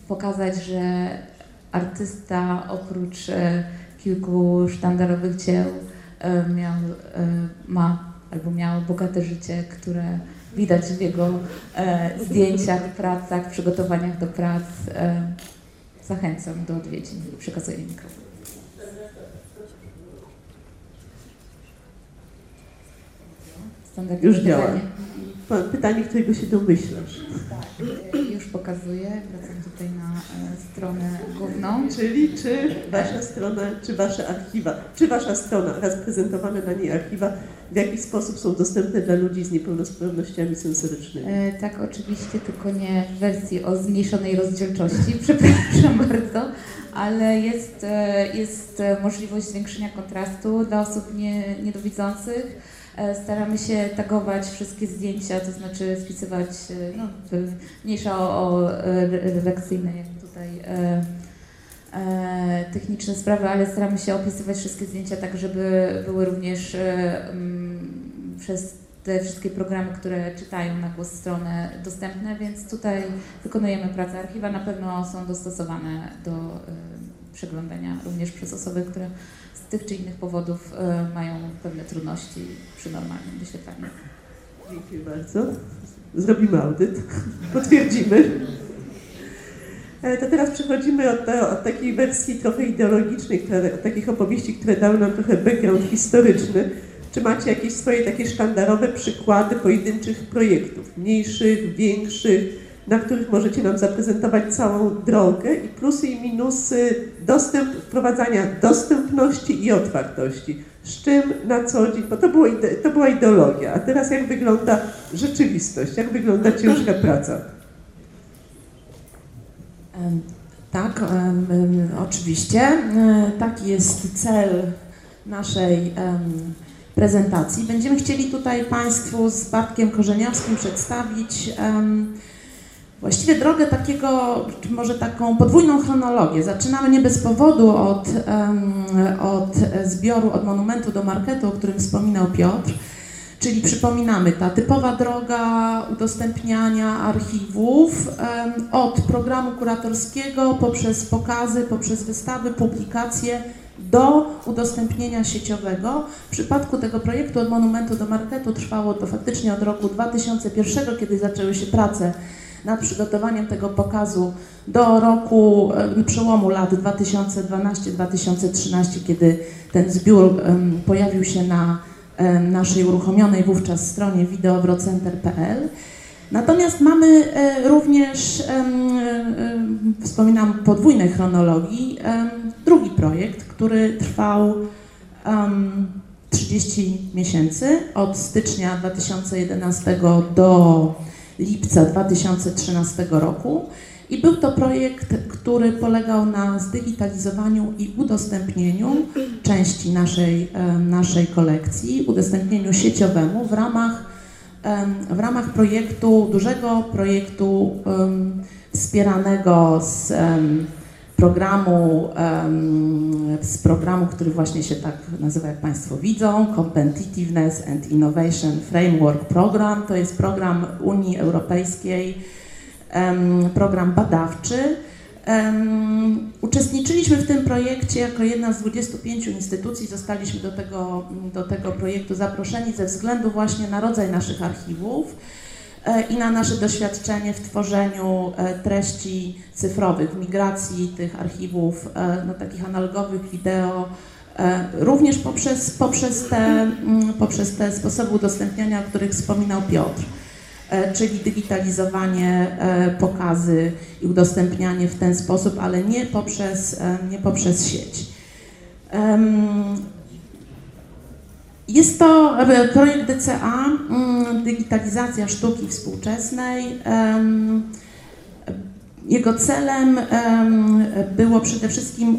pokazać, że artysta oprócz e, kilku sztandarowych dzieł e, miał, ma albo miał bogate życie, które widać w jego zdjęciach, pracach, przygotowaniach do prac. zachęcam do odwiedzin i przekazuję mikrofon. Już działa. Pytanie, którego się domyślasz. Tak, y, już pokazuję. Wracam tutaj na e, stronę główną. Czyli czy wasza strona, czy wasze archiwa, czy wasza strona, reprezentowane na niej archiwa, w jaki sposób są dostępne dla ludzi z niepełnosprawnościami sensorycznymi? E, tak, oczywiście, tylko nie w wersji o zmniejszonej rozdzielczości, przepraszam bardzo, ale jest, e, jest możliwość zwiększenia kontrastu dla osób nie, niedowidzących E, staramy się tagować wszystkie zdjęcia, to znaczy wpisywać e, no, mniejsza o, o redakcyjne, jak tutaj e, e, techniczne sprawy, ale staramy się opisywać wszystkie zdjęcia tak, żeby były również e, przez te wszystkie programy, które czytają na głos stronę dostępne, więc tutaj wykonujemy pracę. Archiwa na pewno są dostosowane do e, przeglądania również przez osoby, które tych czy innych powodów e, mają pewne trudności przy normalnym wyświetlaniu. Dziękuję bardzo. Zrobimy audyt, potwierdzimy. E, to teraz przechodzimy od, od, takiej wersji trochę ideologicznej, które, od takich opowieści, które dały nam trochę background historyczny. Czy macie jakieś swoje takie sztandarowe przykłady pojedynczych projektów, mniejszych, większych, na których możecie nam zaprezentować całą drogę i plusy i minusy dostęp, wprowadzania dostępności i otwartości. Z czym na co dzień, bo to, było, to była ideologia, a teraz jak wygląda rzeczywistość, jak wygląda ciężka praca? Tak, oczywiście. E, taki jest cel naszej prezentacji. Będziemy chcieli tutaj Państwu z Bartkiem Korzeniowskim przedstawić właściwie drogę takiego, czy może taką podwójną chronologię. Zaczynamy nie bez powodu od, od zbioru, od monumentu do marketu, o którym wspominał Piotr. Czyli przypominamy, ta typowa droga udostępniania archiwów od programu kuratorskiego poprzez pokazy, poprzez wystawy, publikacje do udostępnienia sieciowego. W przypadku tego projektu od monumentu do marketu trwało to faktycznie od roku 2001, kiedy zaczęły się prace nad przygotowaniem tego pokazu do roku przełomu lat 2012-2013, kiedy ten zbiór pojawił się na naszej uruchomionej wówczas stronie wideobrocenter.pl. Natomiast mamy również, wspominam podwójnej chronologii, drugi projekt, który trwał 30 miesięcy, od stycznia 2011 do lipca 2013 roku. I był to projekt, który polegał na zdigitalizowaniu i udostępnieniu części naszej, naszej kolekcji, udostępnieniu sieciowemu w ramach, w ramach projektu, dużego projektu wspieranego z programu, z programu, który właśnie się tak nazywa, jak Państwo widzą, Competitiveness and Innovation Framework Program. To jest program Unii Europejskiej, program badawczy. Uczestniczyliśmy w tym projekcie jako jedna z 25 instytucji, zostaliśmy do tego, do tego projektu zaproszeni ze względu właśnie na rodzaj naszych archiwów i na nasze doświadczenie w tworzeniu e, treści cyfrowych, w migracji tych archiwów, e, no, takich analogowych, wideo, również poprzez, poprzez, te, mm, poprzez te sposoby udostępniania, o których wspominał Piotr. E, czyli digitalizowanie, e, pokazy i udostępnianie w ten sposób, ale nie poprzez, e, nie poprzez sieć. Jest to projekt DCA, mm, digitalizacja sztuki współczesnej. Jego celem było przede wszystkim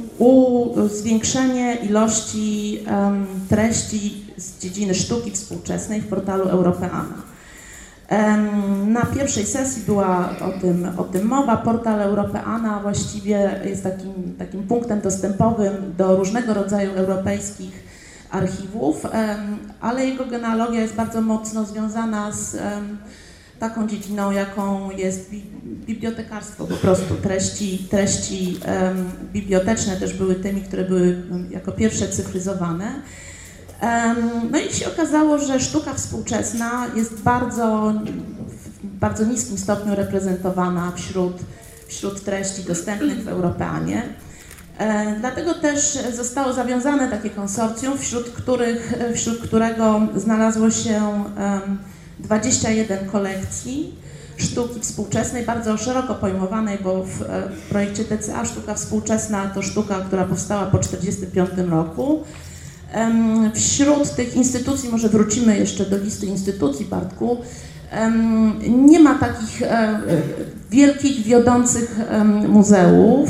zwiększenie ilości treści z dziedziny sztuki współczesnej w portalu Europeana. Na pierwszej sesji była o tym, o tym mowa. Portal Europeana właściwie jest takim, takim punktem dostępowym do różnego rodzaju europejskich archiwów, ale jego genealogia jest bardzo mocno związana z taką dziedziną, jaką jest bibliotekarstwo. Po prostu treści, treści biblioteczne też były tymi, które były jako pierwsze cyfryzowane. No i się okazało, że sztuka współczesna jest bardzo, w bardzo niskim stopniu reprezentowana wśród, wśród treści dostępnych w Europeanie. Dlatego też zostało zawiązane takie konsorcjum, wśród, których, wśród którego znalazło się 21 kolekcji sztuki współczesnej, bardzo szeroko pojmowanej, bo w, w projekcie TCA sztuka współczesna to sztuka, która powstała po 1945 roku. Wśród tych instytucji, może wrócimy jeszcze do listy instytucji, Bartku, nie ma takich e, wielkich, wiodących muzeów,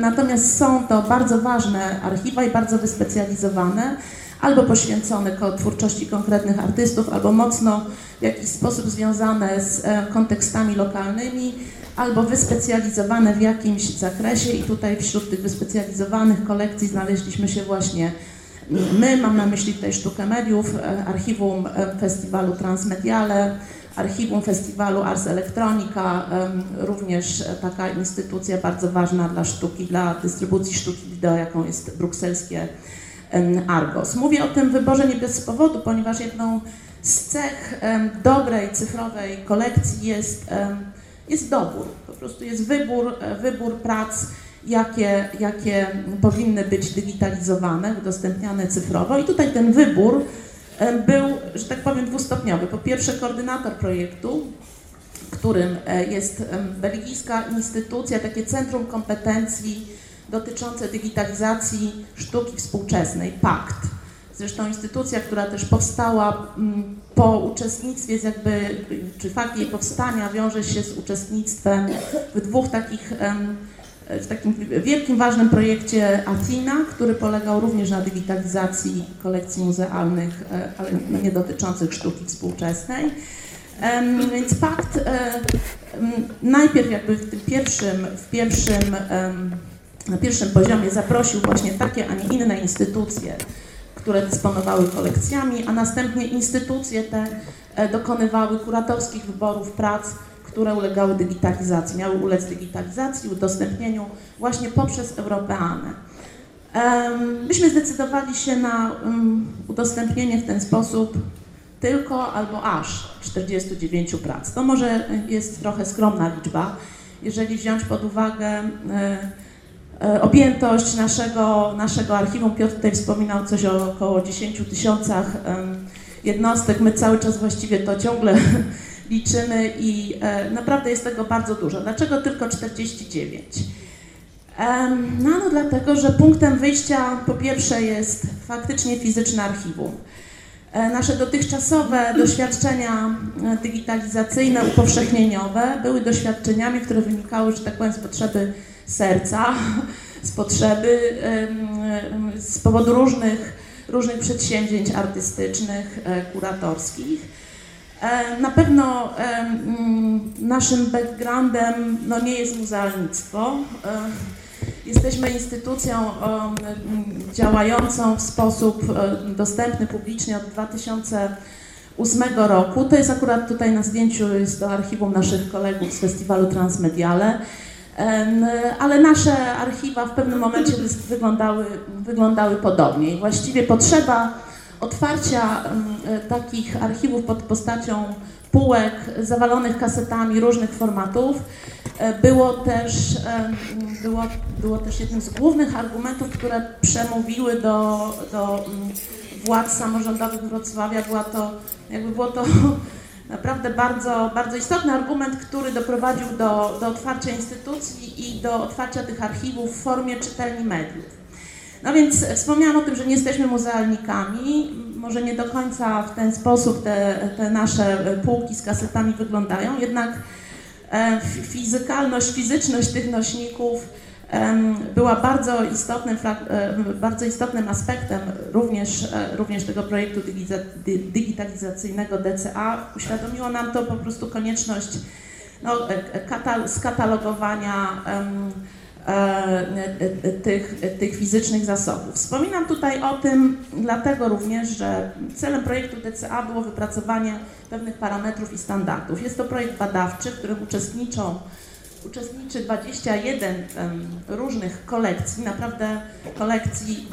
natomiast są to bardzo ważne archiwa i bardzo wyspecjalizowane, albo poświęcone twórczości konkretnych artystów, albo mocno w jakiś sposób związane z e, kontekstami lokalnymi, albo wyspecjalizowane w jakimś zakresie. I tutaj wśród tych wyspecjalizowanych kolekcji znaleźliśmy się właśnie My, mam na myśli tutaj sztukę mediów, e, archiwum festiwalu Transmediale, archiwum festiwalu Ars Electronica, również taka instytucja bardzo ważna dla sztuki, dla dystrybucji sztuki wideo, jaką jest brukselskie Argos. Mówię o tym wyborze nie bez powodu, ponieważ jedną z cech dobrej cyfrowej kolekcji jest, jest dobór. Po prostu jest wybór, e, wybór prac jakie, jakie powinny być digitalizowane, udostępniane cyfrowo. I tutaj ten wybór był, że tak powiem, dwustopniowy. Po pierwsze koordynator projektu, którym e, jest belgijska instytucja, takie centrum kompetencji dotyczące digitalizacji sztuki współczesnej, PACT. Zresztą instytucja, która też powstała po uczestnictwie, jakby, czy fakt jej powstania wiąże się z uczestnictwem w dwóch takich w takim wielkim, ważnym projekcie Athena, który polegał również na digitalizacji kolekcji muzealnych, e, ale nie dotyczących sztuki współczesnej. Więc pakt e, najpierw jakby w pierwszym, w pierwszym, na pierwszym poziomie zaprosił właśnie takie, a nie inne instytucje, które dysponowały kolekcjami, a następnie instytucje te e, dokonywały kuratorskich wyborów prac które ulegały digitalizacji, miały ulec digitalizacji, udostępnieniu właśnie poprzez Europeanę. Myśmy zdecydowali się na udostępnienie w ten sposób tylko albo aż 49 prac. To może jest trochę skromna liczba, jeżeli wziąć pod uwagę e, e, objętość naszego, naszego archiwum. Piotr tutaj wspominał coś o około 10 tysiącach jednostek. My cały czas właściwie to ciągle liczymy i e, naprawdę jest tego bardzo dużo. Dlaczego tylko 49? No, no dlatego, że punktem wyjścia po pierwsze jest faktycznie fizyczne archiwum. E, nasze dotychczasowe doświadczenia e, digitalizacyjne, upowszechnieniowe były doświadczeniami, które wynikały, że tak powiem, z potrzeby serca, z potrzeby, z powodu różnych, różnych przedsięwzięć artystycznych, kuratorskich. Na pewno naszym backgroundem no, nie jest muzealnictwo. Jesteśmy instytucją działającą w sposób dostępny publicznie od 2008 roku. To jest akurat tutaj na zdjęciu, jest to archiwum naszych kolegów z festiwalu Transmediale. Ale nasze archiwa w pewnym momencie wyglądały, wyglądały podobnie właściwie potrzeba otwarcia takich archiwów pod postacią półek zawalonych kasetami różnych formatów e, było też, było, było też jednym z głównych argumentów, które przemówiły do, do władz samorządowych Wrocławia. Była to, jakby było to naprawdę bardzo, bardzo istotny argument, który doprowadził do, do otwarcia instytucji i do otwarcia tych archiwów w formie czytelni mediów. No więc wspomniałam o tym, że nie jesteśmy muzealnikami. Może nie do końca w ten sposób te, te nasze półki z kasetami wyglądają, jednak e, fizykalność, fizyczność tych nośników była bardzo istotnym, e, bardzo istotnym aspektem również, e, również tego projektu digitalizacyjnych DCA. Uświadomiło nam to po prostu konieczność no, skatalogowania tych, tych fizycznych zasobów. Wspominam tutaj o tym dlatego również, że celem projektu DCA było wypracowanie pewnych parametrów i standardów. Jest to projekt badawczy, w którym uczestniczą uczestniczy 21 różnych kolekcji, naprawdę kolekcji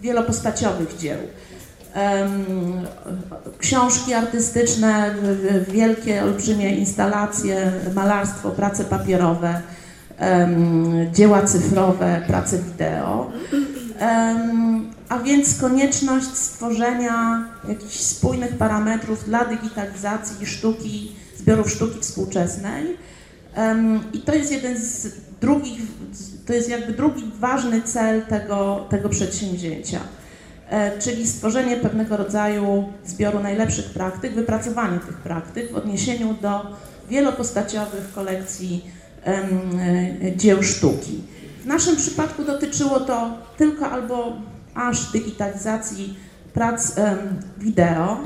wielopostaciowych dzieł. Książki artystyczne, wielkie, olbrzymie instalacje, malarstwo, prace papierowe, dzieła cyfrowe, prace wideo. A więc konieczność stworzenia jakichś spójnych parametrów dla digitalizacji sztuki, zbiorów sztuki współczesnej. I to jest jeden z drugich, to jest jakby drugi ważny cel tego, tego przedsięwzięcia, e, czyli stworzenie pewnego rodzaju zbioru najlepszych praktyk, wypracowanie tych praktyk w odniesieniu do wielopostaciowych kolekcji dzieł sztuki. W naszym przypadku dotyczyło to tylko albo aż digitalizacji prac wideo.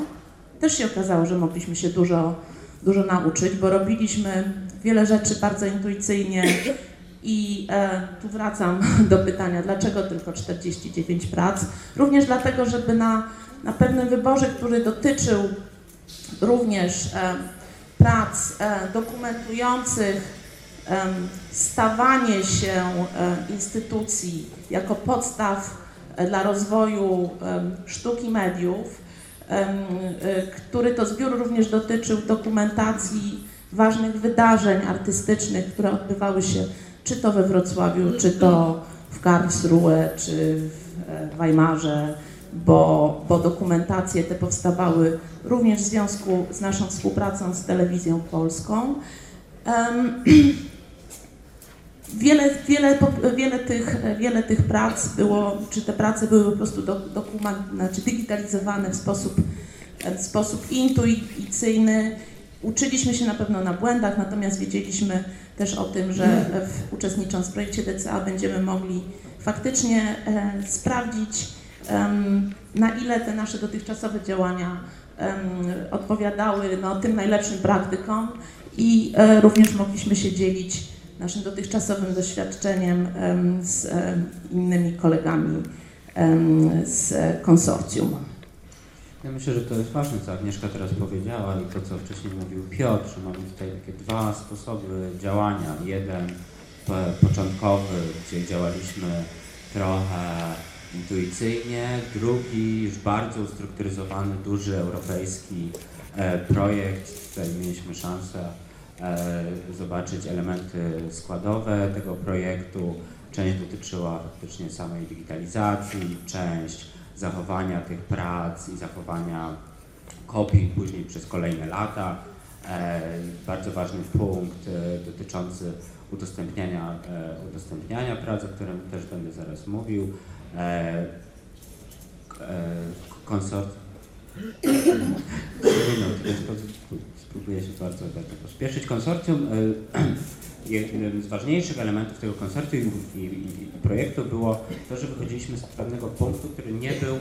Też się okazało, że mogliśmy się dużo, dużo nauczyć, bo robiliśmy wiele rzeczy bardzo intuicyjnie i e, tu wracam do pytania, dlaczego tylko 49 prac? Również dlatego, żeby na, na pewnym wyborze, który dotyczył również e, prac e, dokumentujących stawanie się instytucji jako podstaw e, dla rozwoju sztuki mediów, e, który to zbiór również dotyczył dokumentacji ważnych wydarzeń artystycznych, które odbywały się czy to we Wrocławiu, czy to w Karlsruhe, czy w e, Weimarze, bo, bo dokumentacje te powstawały również w związku z naszą współpracą z telewizją polską. Wiele, wiele, wiele, tych, wiele tych prac było, czy te prace były po prostu do, dokument, znaczy digitalizowane w sposób, w sposób intuicyjny. Uczyliśmy się na pewno na błędach, natomiast wiedzieliśmy też o tym, że w, uczestnicząc w projekcie DCA będziemy mogli faktycznie e, sprawdzić, na ile te nasze dotychczasowe działania odpowiadały no, tym najlepszym praktykom i e, również mogliśmy się dzielić naszym dotychczasowym doświadczeniem z innymi kolegami z konsorcjum. Ja myślę, że to jest ważne, co Agnieszka teraz powiedziała i to, co wcześniej mówił Piotr, że mamy tutaj takie dwa sposoby działania. Jeden początkowy, gdzie działaliśmy trochę intuicyjnie, drugi już bardzo ustrukturyzowany, duży europejski e, projekt. Tutaj mieliśmy szansę zobaczyć elementy składowe tego projektu. Część dotyczyła faktycznie samej digitalizacji, część zachowania tych prac i zachowania kopii później przez kolejne lata. e, bardzo ważny punkt e, dotyczący udostępniania, e, udostępniania prac, o którym też będę zaraz mówił. E, e, konsort... Minut, spróbuję się bardzo bardzo pospieszyć. Konsorcjum, e, jednym z ważniejszych elementów tego konsorcjum i, i, i projektu było to, że wychodziliśmy z pewnego punktu, który nie był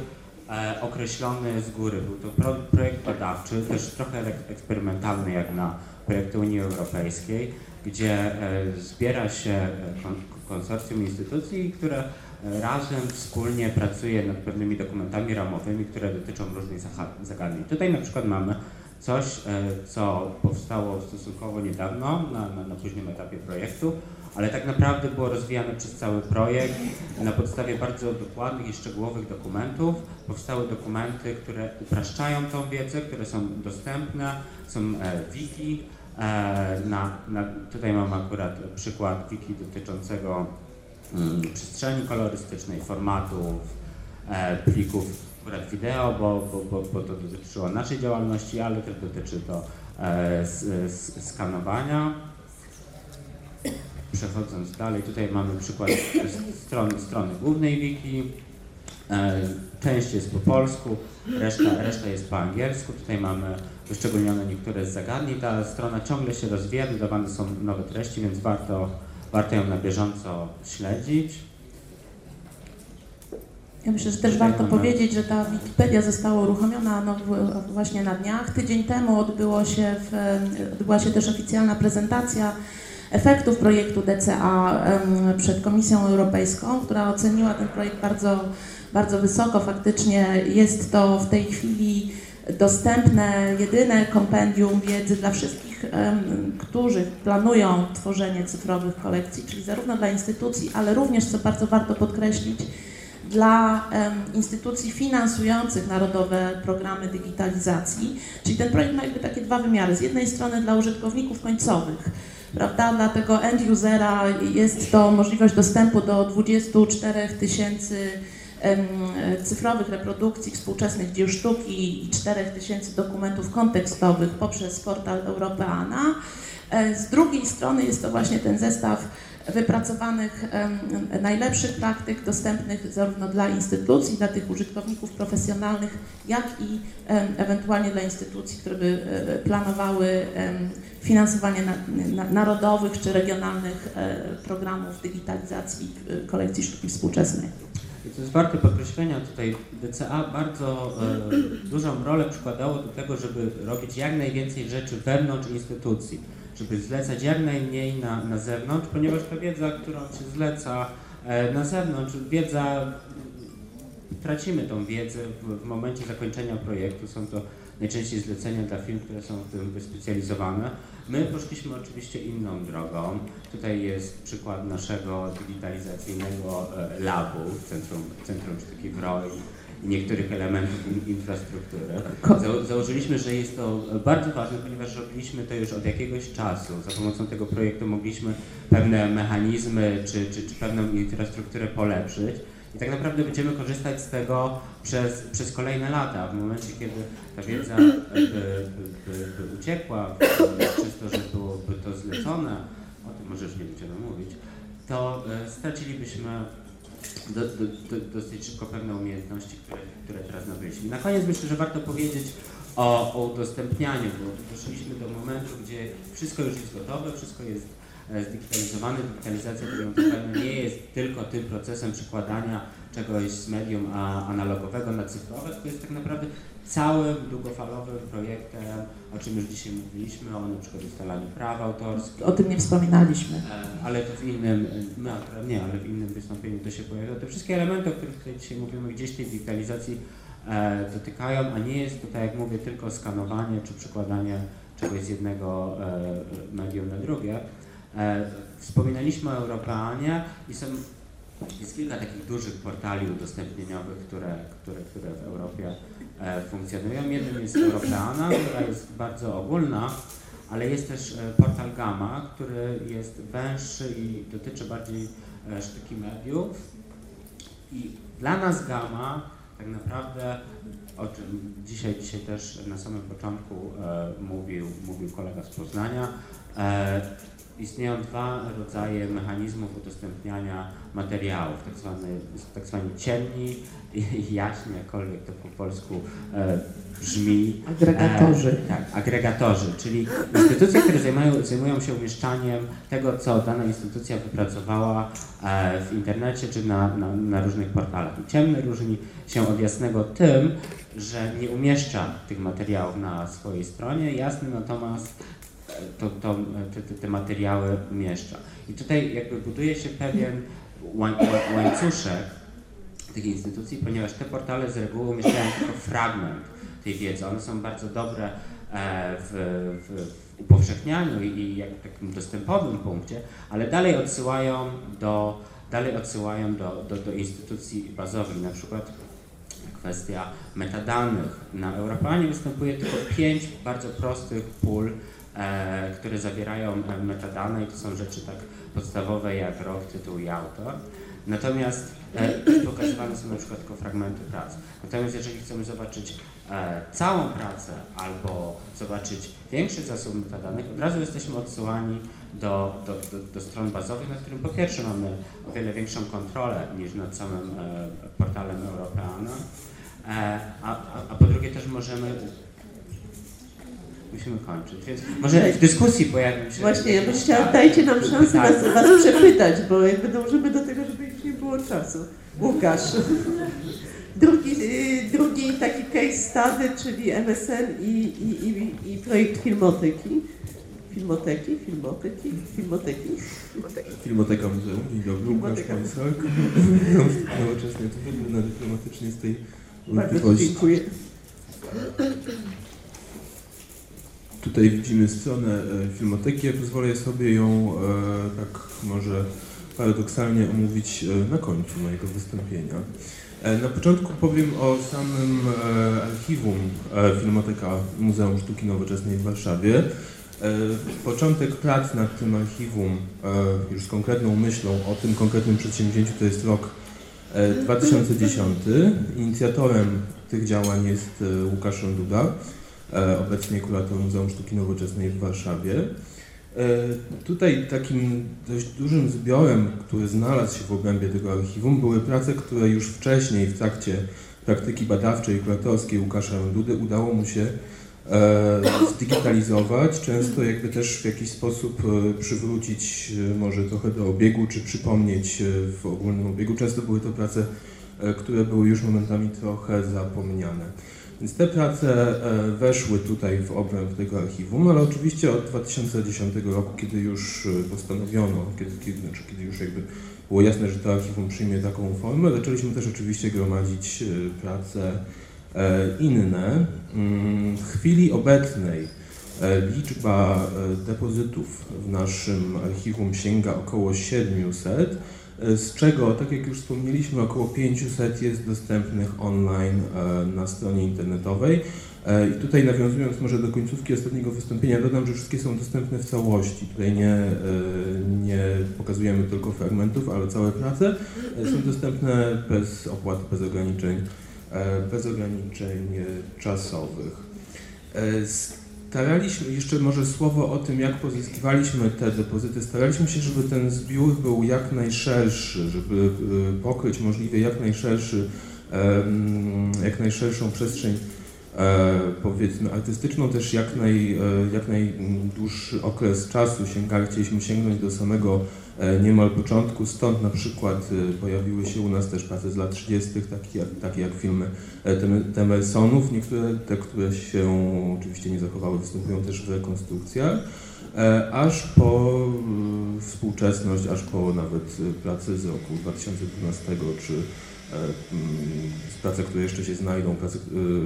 e, określony z góry. Był to pro, projekt badawczy, też trochę ek- eksperymentalny jak na projekty Unii Europejskiej, gdzie e, zbiera się e, kon, konsorcjum instytucji, które e, razem wspólnie pracuje nad pewnymi dokumentami ramowymi, które dotyczą różnych zagadnień. Tutaj na przykład mamy coś, e, co powstało stosunkowo niedawno, na, na, na późnym etapie projektu, ale tak naprawdę było rozwijane przez cały projekt. Na podstawie bardzo dokładnych i szczegółowych dokumentów powstały dokumenty, które upraszczają tą wiedzę, które są dostępne, są e, wiki. E, na, na, tutaj mam akurat przykład wiki dotyczącego mm, przestrzeni kolorystycznej, formatów, plików akurat wideo, bo, bo, bo, bo to dotyczyło naszej działalności, ale też dotyczy to e, s, s, skanowania. Przechodząc dalej, tutaj mamy przykład strony, strony głównej wiki. E, Część jest po polsku, reszta, reszta jest po angielsku. Tutaj mamy wyszczególnione niektóre z zagadnień. Ta strona ciągle się rozwija, dodawane są nowe treści, więc warto, warto ją na bieżąco śledzić. Ja myślę, że też warto mamy- powiedzieć, że ta Wikipedia została uruchomiona no, właśnie na dniach. Tydzień temu odbyło się w, odbyła się też oficjalna prezentacja efektów projektu DCA przed Komisją Europejską, która oceniła ten projekt bardzo, bardzo wysoko. Faktycznie jest to w tej chwili dostępne jedyne kompendium wiedzy dla wszystkich, którzy planują tworzenie cyfrowych kolekcji, czyli zarówno dla instytucji, ale również, co bardzo warto podkreślić, dla instytucji finansujących narodowe programy digitalizacji. Czyli ten projekt ma jakby takie dwa wymiary. Z jednej strony dla użytkowników końcowych, prawda, dla tego end usera jest to możliwość dostępu do 24 tysięcy cyfrowych reprodukcji współczesnych dzieł sztuki i 4 tysięcy dokumentów kontekstowych poprzez portal Europeana. E, Z drugiej strony jest to właśnie ten zestaw wypracowanych najlepszych praktyk dostępnych zarówno dla instytucji, dla tych użytkowników profesjonalnych, jak i ewentualnie dla instytucji, które by e, planowały finansowanie na, na, narodowych czy regionalnych e, programów digitalizacji kolekcji sztuki współczesnej. I co jest warte podkreślenia, tutaj DCA bardzo dużą rolę przykładało do tego, żeby robić jak najwięcej rzeczy wewnątrz instytucji, żeby zlecać jak najmniej na, na zewnątrz, ponieważ ta wiedza, którą się zleca e, na zewnątrz, wiedza, tracimy tą wiedzę w, w momencie zakończenia projektu, są to najczęściej zlecenia dla firm, które są w tym wyspecjalizowane. My poszliśmy oczywiście inną drogą. Tutaj jest przykład naszego digitalizacyjnego e, labu w Centrum, Centrum Sztuki w ROI niektórych elementów in, infrastruktury. Za, założyliśmy, że jest to bardzo ważne, ponieważ robiliśmy to już od jakiegoś czasu. Za pomocą tego projektu mogliśmy pewne mechanizmy czy, czy, czy pewną infrastrukturę polepszyć. I tak naprawdę będziemy korzystać z tego przez, przez kolejne lata. W momencie, kiedy ta wiedza by, by, by, uciekła, przez to, że byłoby to zlecone, o tym może już nie będziemy mówić, to e, stracilibyśmy do, do, do, dosyć szybko pewne umiejętności, które, które teraz nabyliśmy. Na koniec myślę, że warto powiedzieć o, o udostępnianiu, bo doszliśmy do momentu, gdzie wszystko już jest gotowe, wszystko jest e, zdigitalizowane. Digitalizacja zapewne nie jest tylko tym procesem przekładania czegoś z medium analogowego na cyfrowe, tylko jest tak naprawdę całym długofalowym projektem, o czym już dzisiaj mówiliśmy, o na przykład ustalaniu praw autorskich, O tym nie wspominaliśmy. E, ale to w innym, my akurat nie, ale w innym wystąpieniu to się pojawia. Te wszystkie elementy, o których tutaj dzisiaj mówimy, gdzieś tej digitalizacji e, dotykają, a nie jest to, tak jak mówię, tylko skanowanie czy przekładanie czegoś z jednego e, medium na drugie. E, wspominaliśmy o Europeanie i są, jest kilka takich dużych portali udostępnieniowych, które, które, które w Europie e, funkcjonują. Jednym jest Europeana, która jest bardzo ogólna, ale jest też e, portal Gamma, który jest węższy i dotyczy bardziej e, sztuki mediów. I dla nas Gamma tak naprawdę o czym dzisiaj, dzisiaj też na samym początku e, mówił, mówił kolega z Poznania, e, istnieją dwa rodzaje mechanizmów udostępniania materiałów, tak zwany, tak zwani ciemni i jaśni, jakkolwiek to po polsku e, brzmi. Agregatorzy. E, tak, agregatorzy, czyli instytucje, które zajmują, zajmują się umieszczaniem tego, co dana instytucja wypracowała e, w internecie czy na, na, na różnych portalach. I ciemny różni się od jasnego tym, że nie umieszcza tych materiałów na swojej stronie, jasny natomiast e, to, to, te, te, te materiały umieszcza. I tutaj jakby buduje się pewien łań, łań- łańcuszek tych instytucji, ponieważ te portale z reguły umieszczają tylko fragment tej wiedzy. One są bardzo dobre e, w, w, w upowszechnianiu i, i jak takim dostępowym punkcie, ale dalej odsyłają do, dalej odsyłają do, do, do instytucji bazowych, na przykład kwestia metadanych. Na Europanie występuje tylko pięć bardzo prostych pól, e, które zawierają metadane i to są rzeczy tak podstawowe jak rok, tytuł i autor. Natomiast e, pokazywane są na przykład tylko fragmenty prac. Natomiast jeżeli chcemy zobaczyć e, całą pracę albo zobaczyć większy zasób metadanych, od razu jesteśmy odsyłani do, do, do, do stron bazowych, na którym po pierwsze mamy o wiele większą kontrolę niż nad samym e, portalem Europeana, e, a, a, a po drugie też możemy Musimy kończyć, więc może w dyskusji pojawią się... Właśnie, ja bym chciała, dajcie nam szansę was, was przepytać, bo jakby dążymy do tego, żeby już nie było czasu. Łukasz. Drugi, y, drugi taki case study, czyli MSN i, i, i, i projekt Filmoteki. Filmoteki, filmoteki, filmoteki. Filmoteka Muzeum. Dzień dobry, Łukasz. Majsak. Nowoczesny to wygląda dyplomatycznie z tej Bardzo dziękuję. Tutaj widzimy stronę e, Filmoteki. Ja pozwolę sobie ją e, tak może paradoksalnie omówić e, na końcu mojego wystąpienia. Na początku powiem o samym archiwum Filmoteka Muzeum Sztuki Nowoczesnej w Warszawie. Początek prac nad tym archiwum, już z konkretną myślą o tym konkretnym przedsięwzięciu, to jest rok e, 2010. Inicjatorem tych działań jest Łukasz Duda, obecnie kurator Muzeum Sztuki Nowoczesnej w Warszawie. E, Tutaj takim dość dużym zbiorem, który znalazł się w obrębie tego archiwum, były prace, które już wcześniej w trakcie praktyki badawczej i kuratorskiej Łukasza Dudy udało mu się e, zdigitalizować, często jakby też w jakiś sposób e, przywrócić e, może trochę do obiegu, czy przypomnieć e, w ogólnym obiegu. Często były to prace, e, które były już momentami trochę zapomniane. Więc te prace e, weszły tutaj w obręb tego archiwum, ale oczywiście od 2010 roku, kiedy już e, postanowiono, kiedy, kiedy, znaczy kiedy już jakby było jasne, że to archiwum przyjmie taką formę, zaczęliśmy też oczywiście gromadzić e, prace inne. Mm, W chwili obecnej liczba depozytów w naszym archiwum sięga około 700, e, z czego, tak jak już wspomnieliśmy, około 500 jest dostępnych online e, na stronie internetowej. E, I tutaj nawiązując może do końcówki ostatniego wystąpienia, dodam, że wszystkie są dostępne w całości. Tutaj nie, e, nie pokazujemy tylko fragmentów, ale całe prace e, są dostępne bez opłat, bez ograniczeń, e, bez ograniczeń e, czasowych. E, Staraliśmy, jeszcze może słowo o tym, jak pozyskiwaliśmy te depozyty. Staraliśmy się, żeby ten zbiór był jak najszerszy, żeby e, pokryć możliwie jak najszerszy, jak najszerszą przestrzeń powiedzmy artystyczną, też jak, naj, e, jak najdłuższy okres czasu sięgali, chcieliśmy sięgnąć do samego e, niemal początku, stąd na przykład e, pojawiły się u nas też prace z lat 30., takie jak, takie jak filmy e, Tem- Temersonów, niektóre te, które się oczywiście nie zachowały, występują też w rekonstrukcjach, e, aż po e, współczesność, aż po nawet e, prace z roku 2012 czy e, prace, które jeszcze się znajdą, prace, e,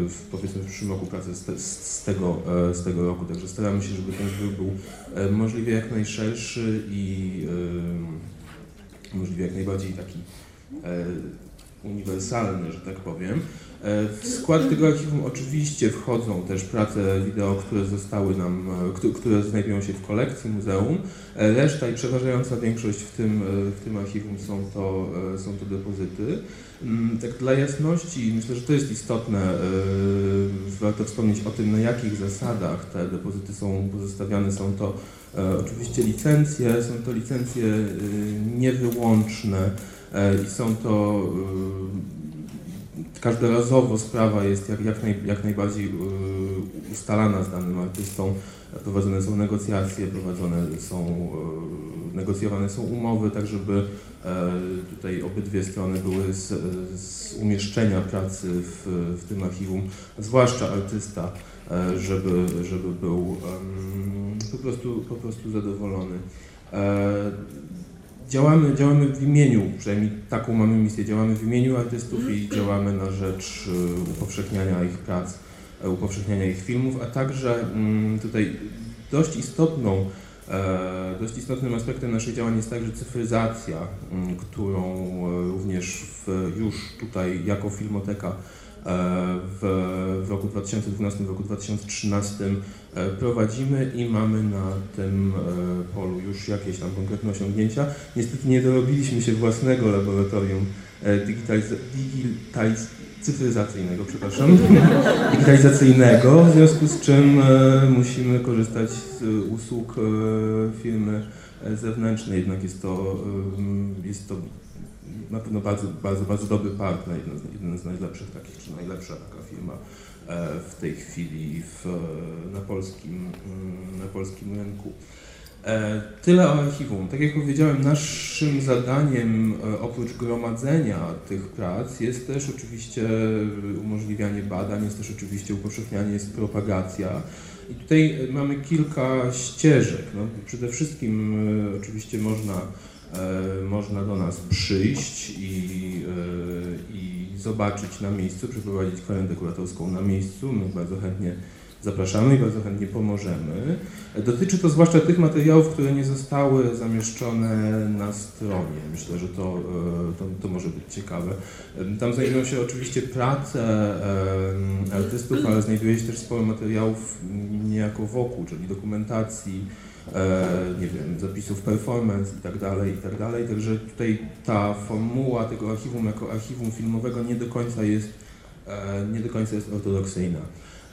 w, powiedzmy w przyszłym roku prace z, z, tego, e, z tego roku. Także staramy się, żeby ten zbiór był e, możliwie jak najszerszy i e, możliwie jak najbardziej taki e, uniwersalny, że tak powiem. E, w skład tego archiwum oczywiście wchodzą też prace wideo, które zostały nam, e, które znajdują się w kolekcji muzeum. E, reszta i przeważająca większość w tym, w tym archiwum są to, są to depozyty. Mm, tak dla jasności, myślę, że to jest istotne, warto wspomnieć o tym, na jakich zasadach te depozyty są pozostawiane. Są to oczywiście licencje, są to licencje niewyłączne i są to każdorazowo sprawa jest jak, jak, naj, jak najbardziej yy, ustalana z danym artystą. Prowadzone są negocjacje, prowadzone są, yy, negocjowane są umowy, tak żeby yy, tutaj obydwie strony były z, z umieszczenia pracy w, w tym archiwum, zwłaszcza artysta, e, żeby, żeby był po, prostu, po prostu zadowolony. Działamy, działamy w imieniu, przynajmniej taką mamy misję, działamy w imieniu artystów i działamy na rzecz y, upowszechniania ich prac, e, upowszechniania ich filmów, a także mm, tutaj dość istotną, e, dość istotnym aspektem naszych działań jest także cyfryzacja, mm, którą e, również w, już tutaj jako Filmoteka w, w roku 2012, w roku 2013 e, prowadzimy i mamy na tym e, polu już jakieś tam konkretne osiągnięcia. Niestety nie dorobiliśmy się własnego laboratorium e, digitaliz cyfryzacyjnego, przepraszam, digitalizacyjnego, w związku z czym musimy korzystać z usług firmy zewnętrznej, jednak jest to, jest to na pewno bardzo, bardzo, bardzo dobry partner, jeden z, jeden z najlepszych takich, czy najlepsza taka firma e, w tej chwili w, na, polskim, mm, na polskim rynku. E, tyle o archiwum. Tak jak powiedziałem, naszym zadaniem e, oprócz gromadzenia tych prac jest też oczywiście umożliwianie badań, jest też oczywiście upowszechnianie, jest propagacja. I tutaj mamy kilka ścieżek. No, przede wszystkim oczywiście można można do nas przyjść i, e, i zobaczyć na miejscu, przeprowadzić korendę kuratorską na miejscu. My bardzo chętnie zapraszamy i bardzo chętnie pomożemy. Dotyczy to zwłaszcza tych materiałów, które nie zostały zamieszczone na stronie. Myślę, że to, e, to, to może być ciekawe. Tam znajdują się oczywiście prace artystów, ale znajduje się też sporo materiałów niejako wokół, czyli dokumentacji, E, nie wiem, zapisów performance i tak dalej, i tak dalej. Także tutaj ta formuła tego archiwum jako archiwum filmowego nie do końca jest, e, nie do końca jest ortodoksyjna.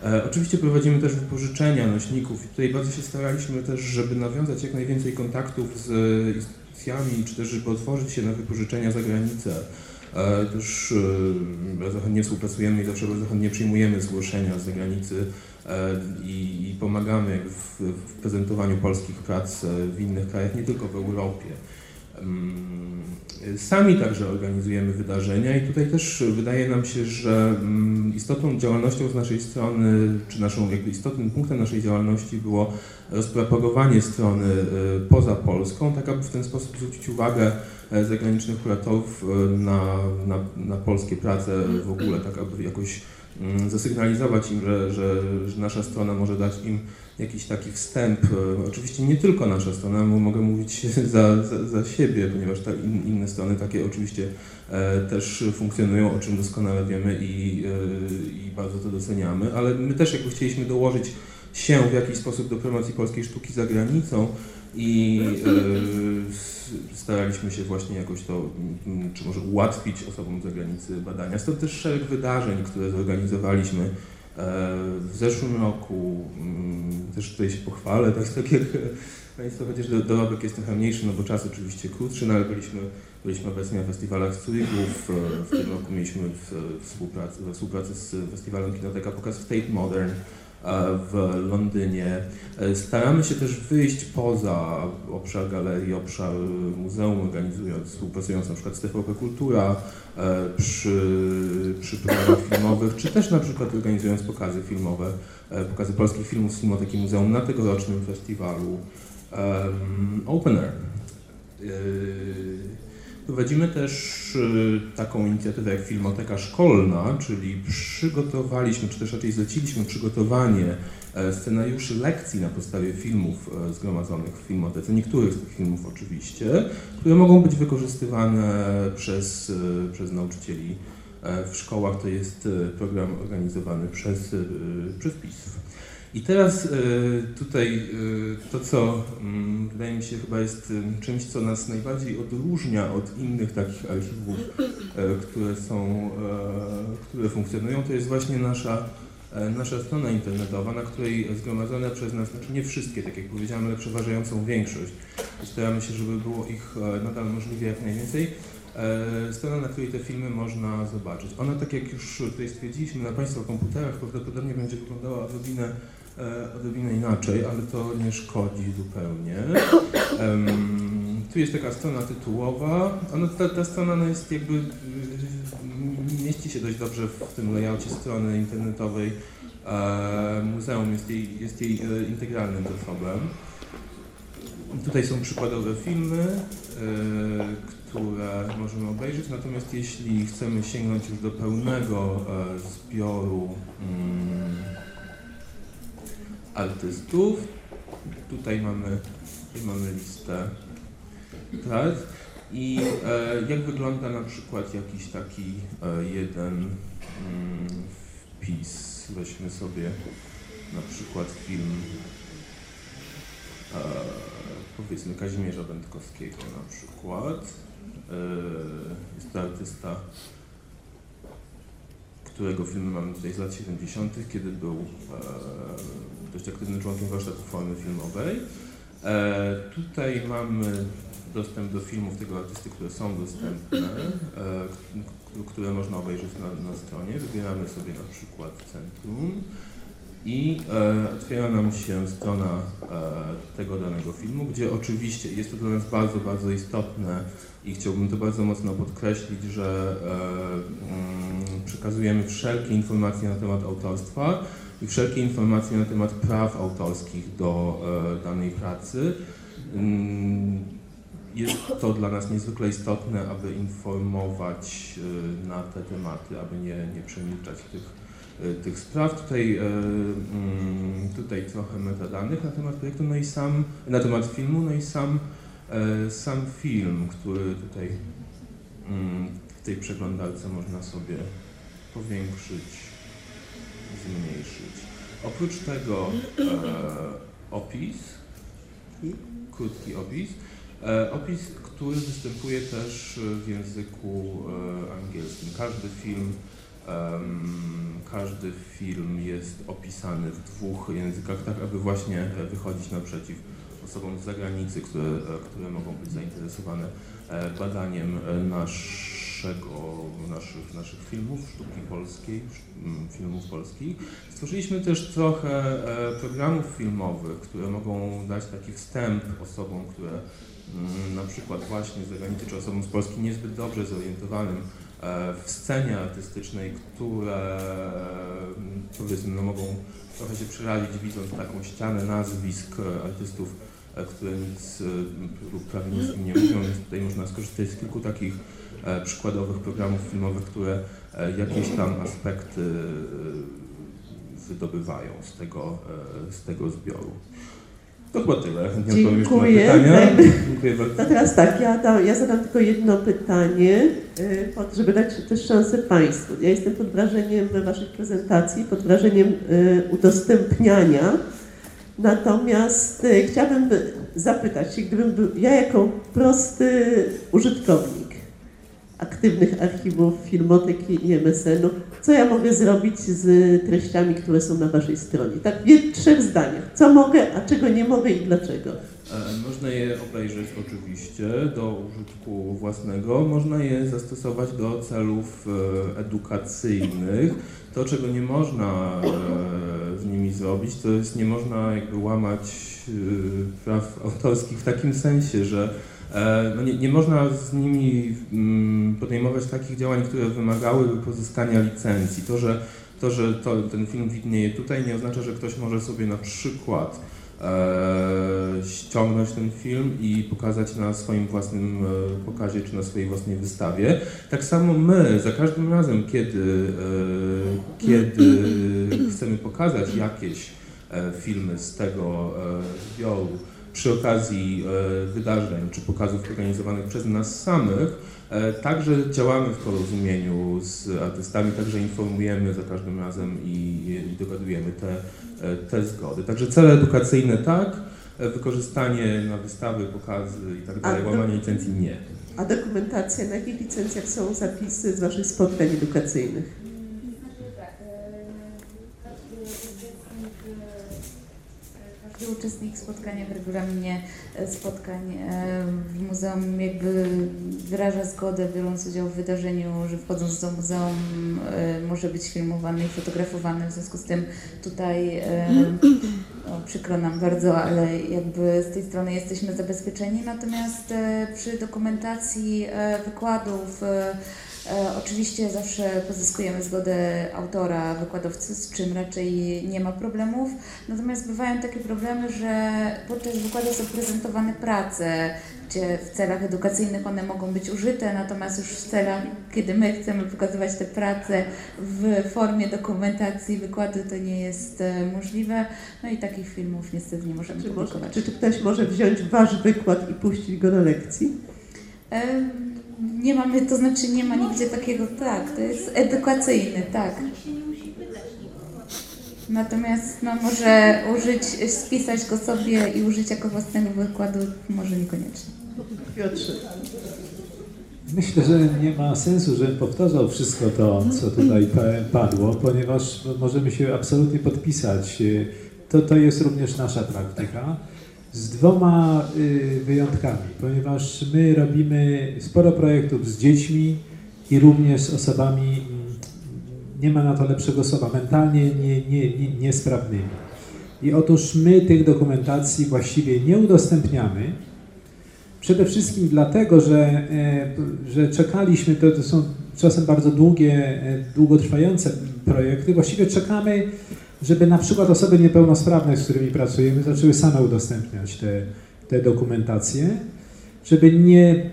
E, oczywiście prowadzimy też wypożyczenia nośników i tutaj bardzo się staraliśmy też, żeby nawiązać jak najwięcej kontaktów z instytucjami, czy też żeby otworzyć się na wypożyczenia za granicę. Też bardzo chętnie współpracujemy i zawsze bardzo chętnie przyjmujemy zgłoszenia z zagranicy E, i, i pomagamy w, w, prezentowaniu polskich prac e, w innych krajach, nie tylko w Europie. Mm, sami także organizujemy wydarzenia i tutaj też wydaje nam się, że mm, istotną działalnością z naszej strony, czy naszą jakby istotnym punktem naszej działalności było rozpropagowanie strony e, poza Polską, tak aby w ten sposób zwrócić uwagę zagranicznych kuratorów na, na, na polskie prace w ogóle, tak aby jakoś zasygnalizować im, że, że, że, nasza strona może dać im jakiś taki wstęp. E, oczywiście nie tylko nasza strona, bo mogę mówić za, za, za siebie, ponieważ ta in, inne strony takie oczywiście e, też funkcjonują, o czym doskonale wiemy i, e, i bardzo to doceniamy, ale my też jakby chcieliśmy dołożyć się w jakiś sposób do promocji polskiej sztuki za granicą i staraliśmy się właśnie jakoś to, mm, czy może ułatwić osobom z zagranicy badania. Stąd też szereg wydarzeń, które zorganizowaliśmy e, w zeszłym roku. Mm, też tutaj się pochwalę, tak, tak jak Państwo, chociaż dorobek jest trochę mniejszy, no bo czas oczywiście krótszy, no ale byliśmy, byliśmy obecni na festiwalach z Zurichu, w, w tym roku mieliśmy współpracę, współpracę z festiwalem Kinoteka pokaz w Tate Modern, w Londynie. E, staramy się też wyjść poza obszar galerii, obszar muzeum, organizując, współpracując na przykład z TVP Kultura e, przy, przy programach filmowych, czy też na przykład organizując pokazy filmowe, e, pokazy polskich filmów z Filmoteki Muzeum na tegorocznym festiwalu um, Open Air. Prowadzimy też y, taką inicjatywę jak Filmoteka Szkolna, czyli przygotowaliśmy, czy też raczej zleciliśmy przygotowanie e, scenariuszy lekcji na podstawie filmów e, zgromadzonych w Filmotece, niektórych z tych filmów oczywiście, które mogą być wykorzystywane przez, e, przez nauczycieli w szkołach to jest program organizowany przez, przez PiS. I teraz tutaj to, co mm, wydaje mi się chyba jest czymś, co nas najbardziej odróżnia od innych takich archiwów, które są, które funkcjonują, to jest właśnie nasza E, nasza strona internetowa, na której zgromadzone przez nas, znaczy nie wszystkie, tak jak powiedziałem, ale przeważającą większość, staramy się, żeby było ich e, nadal możliwie jak najwięcej, e, strona, na której te filmy można zobaczyć. Ona, tak jak już tutaj stwierdziliśmy, na Państwa komputerach prawdopodobnie będzie wyglądała odrobinę, odrobinę inaczej, ale to nie szkodzi zupełnie. tu jest taka strona tytułowa. Ona, ta, ta strona no jest jakby mieści się dość dobrze w tym layoutie strony internetowej e, muzeum, jest jej, jest jej e, integralnym zasobem. Tutaj są przykładowe filmy, e, które możemy obejrzeć, natomiast jeśli chcemy sięgnąć już do pełnego zbioru mm, artystów, tutaj mamy, tutaj mamy listę prac. I e, jak wygląda na przykład jakiś taki e, jeden mm, wpis? Weźmy sobie na przykład film e, powiedzmy Kazimierza Będkowskiego na przykład. E, jest to artysta, którego filmy mamy tutaj z lat 70., kiedy był e, dość aktywnym członkiem warsztatu formy filmowej. E, tutaj mamy dostęp do filmów tego artysty, które są dostępne, e, które można obejrzeć na, na stronie. Wybieramy sobie na przykład centrum i e, otwiera nam się strona e, tego danego filmu, gdzie oczywiście jest to dla nas bardzo, bardzo istotne i chciałbym to bardzo mocno podkreślić, że e, mm, przekazujemy wszelkie informacje na temat autorstwa i wszelkie informacje na temat praw autorskich do e, danej pracy. Mm, jest to dla nas niezwykle istotne, aby informować y, na te tematy, aby nie, nie przemilczać tych, y, tych spraw. Tutaj, mm, tutaj trochę metadanych na temat projektu, no i sam, na temat filmu, no i sam, sam film, który tutaj mm, w tej przeglądarce można sobie powiększyć, zmniejszyć. Oprócz tego opis, krótki opis, E, opis, który występuje też w języku e, angielskim. Każdy film, każdy film jest opisany w dwóch językach, tak aby właśnie wychodzić naprzeciw osobom z zagranicy, które, e, które mogą być zainteresowane badaniem naszego, naszych, naszych filmów, sztuki polskiej, filmów polskich. Stworzyliśmy też trochę programów filmowych, które mogą dać taki wstęp osobom, które Mm, na przykład właśnie zagranicy czy osobom z Polski niezbyt dobrze zorientowanym e, w scenie artystycznej, które mm, powiedzmy no, mogą trochę się przerazić widząc taką ścianę nazwisk artystów, e, które nic lub prawie nic nie mówią, więc tutaj można skorzystać z kilku takich e, przykładowych programów filmowych, które jakieś tam aspekty wydobywają z tego, z tego zbioru. To chyba tyle. Dziękuję. Dziękuję bardzo. To teraz tak, ja, da, ja zadam tylko jedno pytanie, żeby dać też szansę Państwu. Ja jestem pod wrażeniem Waszych prezentacji, pod wrażeniem udostępniania. Natomiast chciałabym zapytać się, gdybym był, ja jako prosty użytkownik, aktywnych archiwów, filmoteki i MSN-u, co ja mogę zrobić z treściami, które są na Waszej stronie? Tak w trzech zdaniach. Co mogę, a czego nie mogę i dlaczego? E, można je obejrzeć oczywiście do użytku własnego, można je zastosować do celów e, edukacyjnych. To, czego nie można e, z nimi zrobić, to jest nie można jakby łamać praw autorskich w takim sensie, że no nie, nie, można z nimi mm, podejmować takich działań, które wymagałyby pozyskania licencji. To, że, to, że to, ten film widnieje tutaj nie oznacza, że ktoś może sobie na przykład e, ściągnąć ten film i pokazać na swoim własnym e, pokazie czy na swojej własnej wystawie. Tak samo my za każdym razem, kiedy, e, kiedy chcemy pokazać jakieś e, filmy z tego zbioru, przy okazji wydarzeń czy pokazów organizowanych przez nas samych. Także działamy w porozumieniu z artystami, także informujemy za każdym razem i, i dogadujemy te, te zgody. Także cele edukacyjne tak, wykorzystanie na wystawy, pokazy i tak dalej, łamanie licencji nie. A dokumentacja, na jakich licencjach są zapisy z Waszych spotkań edukacyjnych? Każdy uczestnik spotkania w regulaminie spotkań w muzeum jakby wyraża zgodę, biorąc udział w wydarzeniu, że wchodząc do muzeum może być filmowany i fotografowany. W związku z tym tutaj o, przykro nam bardzo, ale jakby z tej strony jesteśmy zabezpieczeni. Natomiast przy dokumentacji wykładów E, oczywiście zawsze pozyskujemy zgodę autora, wykładowcy, z czym raczej nie ma problemów. Natomiast bywają takie problemy, że podczas wykładu są prezentowane prace, gdzie w celach edukacyjnych one mogą być użyte, natomiast już w celach, kiedy my chcemy pokazywać te prace w formie dokumentacji wykładu, to nie jest e, możliwe. No i takich filmów niestety nie możemy czy publikować. Może, czy, czy ktoś może wziąć Wasz wykład i puścić go na lekcji? Nie mamy, to znaczy nie ma nigdzie takiego, tak, to jest edukacyjny, tak. Natomiast no, może użyć, spisać go sobie i użyć jako własnego wykładu, może niekoniecznie. Piotrze. Myślę, że nie ma sensu, żebym powtarzał wszystko to, co tutaj padło, ponieważ możemy się absolutnie podpisać. To, to jest również nasza praktyka z dwoma y, wyjątkami, ponieważ my robimy sporo projektów z dziećmi i również z osobami, mm, nie ma na to lepszego słowa, mentalnie nie, nie, nie, niesprawnymi. I otóż my tych dokumentacji właściwie nie udostępniamy, Przede wszystkim dlatego, że, e, że czekaliśmy, to, to są czasem bardzo długie, e, długotrwające projekty. Właściwie czekamy żeby na przykład osoby niepełnosprawne, z którymi pracujemy, zaczęły same udostępniać te, te dokumentacje, żeby nie,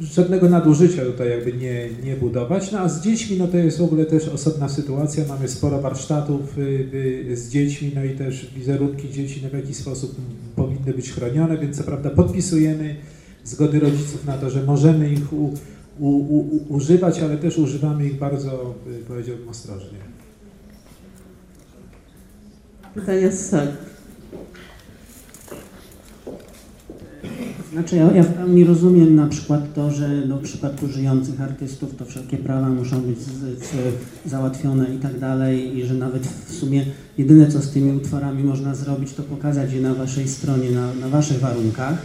żadnego nadużycia tutaj jakby nie, nie budować. No a z dziećmi, no to jest w ogóle też osobna sytuacja. Mamy sporo warsztatów y, y, z dziećmi, no i też wizerunki dzieci no w jakiś sposób powinny być chronione, więc co prawda podpisujemy zgody rodziców na to, że możemy ich u, u, u, używać, ale też używamy ich bardzo, y, powiedziałbym, ostrożnie. Pytania z sali. Znaczy ja, ja pełni rozumiem na przykład to, że w przypadku żyjących artystów to wszelkie prawa muszą być z, z, załatwione i tak dalej i że nawet w sumie jedyne co z tymi utworami można zrobić to pokazać je na waszej stronie, na, na waszych warunkach.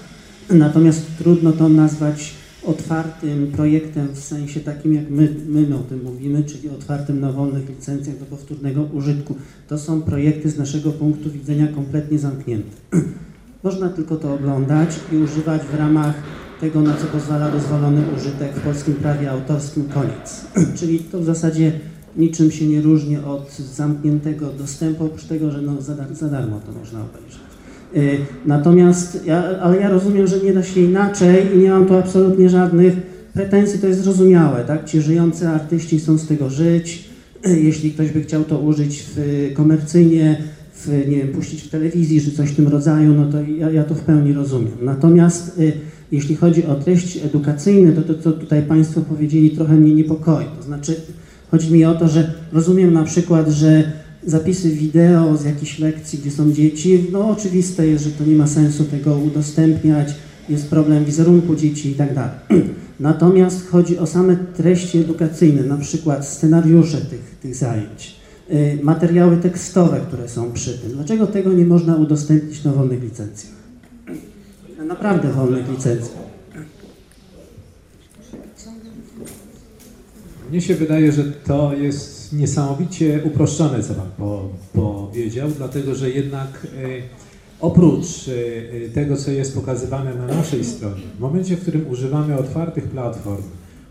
Natomiast trudno to nazwać otwartym projektem w sensie takim, jak my, my o tym mówimy, czyli otwartym na wolnych licencjach do powtórnego użytku. To są projekty z naszego punktu widzenia kompletnie zamknięte. Można tylko to oglądać i używać w ramach tego, na co pozwala dozwolony użytek w polskim prawie autorskim, koniec. czyli to w zasadzie niczym się nie różni od zamkniętego dostępu, oprócz tego, że no za, za darmo to można obejrzeć. Y, natomiast, ja, ale ja rozumiem, że nie da się inaczej i nie mam tu absolutnie żadnych pretensji, to jest zrozumiałe, tak? Ci żyjący artyści chcą z tego żyć, jeśli ktoś by chciał to użyć w, komercyjnie, w, nie wiem, puścić w telewizji, czy coś w tym rodzaju, no to ja, ja to w pełni rozumiem. Natomiast y, jeśli chodzi o treści edukacyjne, to to, co tutaj Państwo powiedzieli, trochę mnie niepokoi. To znaczy, chodzi mi o to, że rozumiem na przykład, że zapisy wideo z jakichś lekcji, gdzie są dzieci, no oczywiste jest, że to nie ma sensu tego udostępniać, jest problem wizerunku dzieci i tak dalej. Natomiast chodzi o same treści edukacyjne, na przykład scenariusze tych, tych zajęć, y, materiały tekstowe, które są przy tym. Dlaczego tego nie można udostępnić na wolnych licencjach? Na naprawdę wolnych licencjach. Mnie się wydaje, że to jest niesamowicie uproszczone, co Pan po, powiedział, dlatego że jednak y, oprócz y, tego, co jest pokazywane na naszej stronie, w momencie, w którym używamy otwartych platform,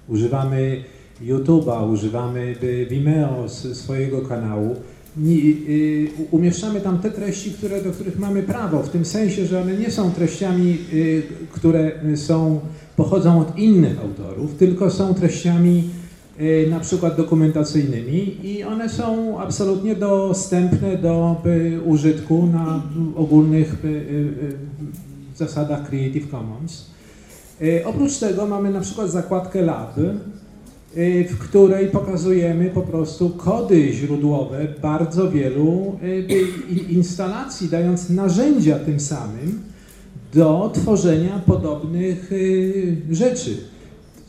używamy YouTube'a, używamy Vimeo swojego kanału, umieszczamy tam te treści, które, do których mamy prawo, w tym sensie, że one nie są treściami, które są, pochodzą od innych autorów, tylko są treściami na przykład dokumentacyjnymi i one są absolutnie dostępne do y, użytku na ogólnych y, zasadach Creative Commons. Oprócz tego mamy na przykład zakładkę Lab, w której pokazujemy po prostu kody źródłowe bardzo wielu instalacji, dając narzędzia tym samym do tworzenia podobnych rzeczy.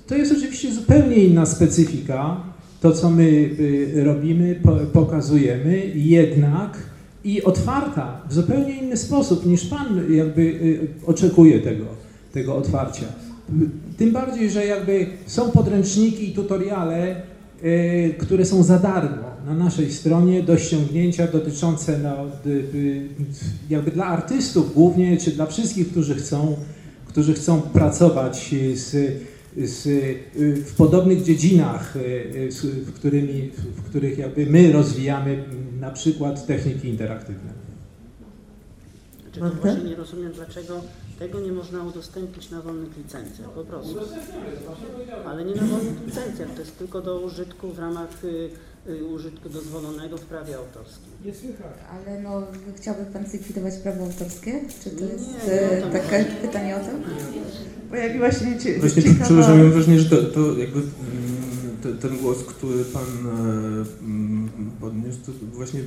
To jest oczywiście zupełnie inna specyfika, to co my robimy, pokazujemy, jednak i otwarta w zupełnie inny sposób niż Pan jakby oczekuje tego, tego otwarcia. Tym bardziej, że jakby są podręczniki i tutoriale, które są za darmo na naszej stronie do ściągnięcia dotyczące no, jakby dla artystów głównie, czy dla wszystkich, którzy chcą, którzy chcą pracować z, z, w podobnych dziedzinach, z, w, którymi, w których jakby my rozwijamy na przykład techniki interaktywne. Znaczy, to właśnie nie rozumiem, dlaczego tego nie można udostępnić na wolnych licencjach, po prostu. Ale nie na wolnych licencjach, to jest tylko do użytku w ramach y, y, użytku dozwolonego w prawie autorskim. Nie słychać. Ale no, chciałby Pan zlikwidować prawo autorskie? Czy to jest nie, no, takie pytanie o to? Pojawiła się nie Właśnie, ciekawa... przepraszam, mam wrażenie, że to, to jakby te, ten głos, który Pan e, mm, podniósł, to właśnie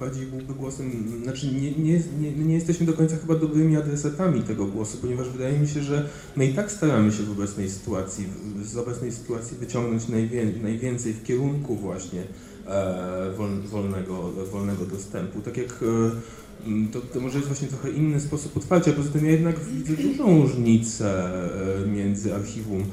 bardziej byłby głosem, znaczy nie, nie, nie, nie jesteśmy do końca chyba dobrymi adresatami tego głosu, ponieważ wydaje mi się, że my i tak staramy się w obecnej sytuacji, z obecnej sytuacji wyciągnąć najwię, najwięcej w kierunku właśnie e, wolnego, wolnego dostępu. Tak jak e, mm, to, to, może jest właśnie trochę inny sposób otwarcia, poza tym ja jednak widzę dużą różnicę między archiwum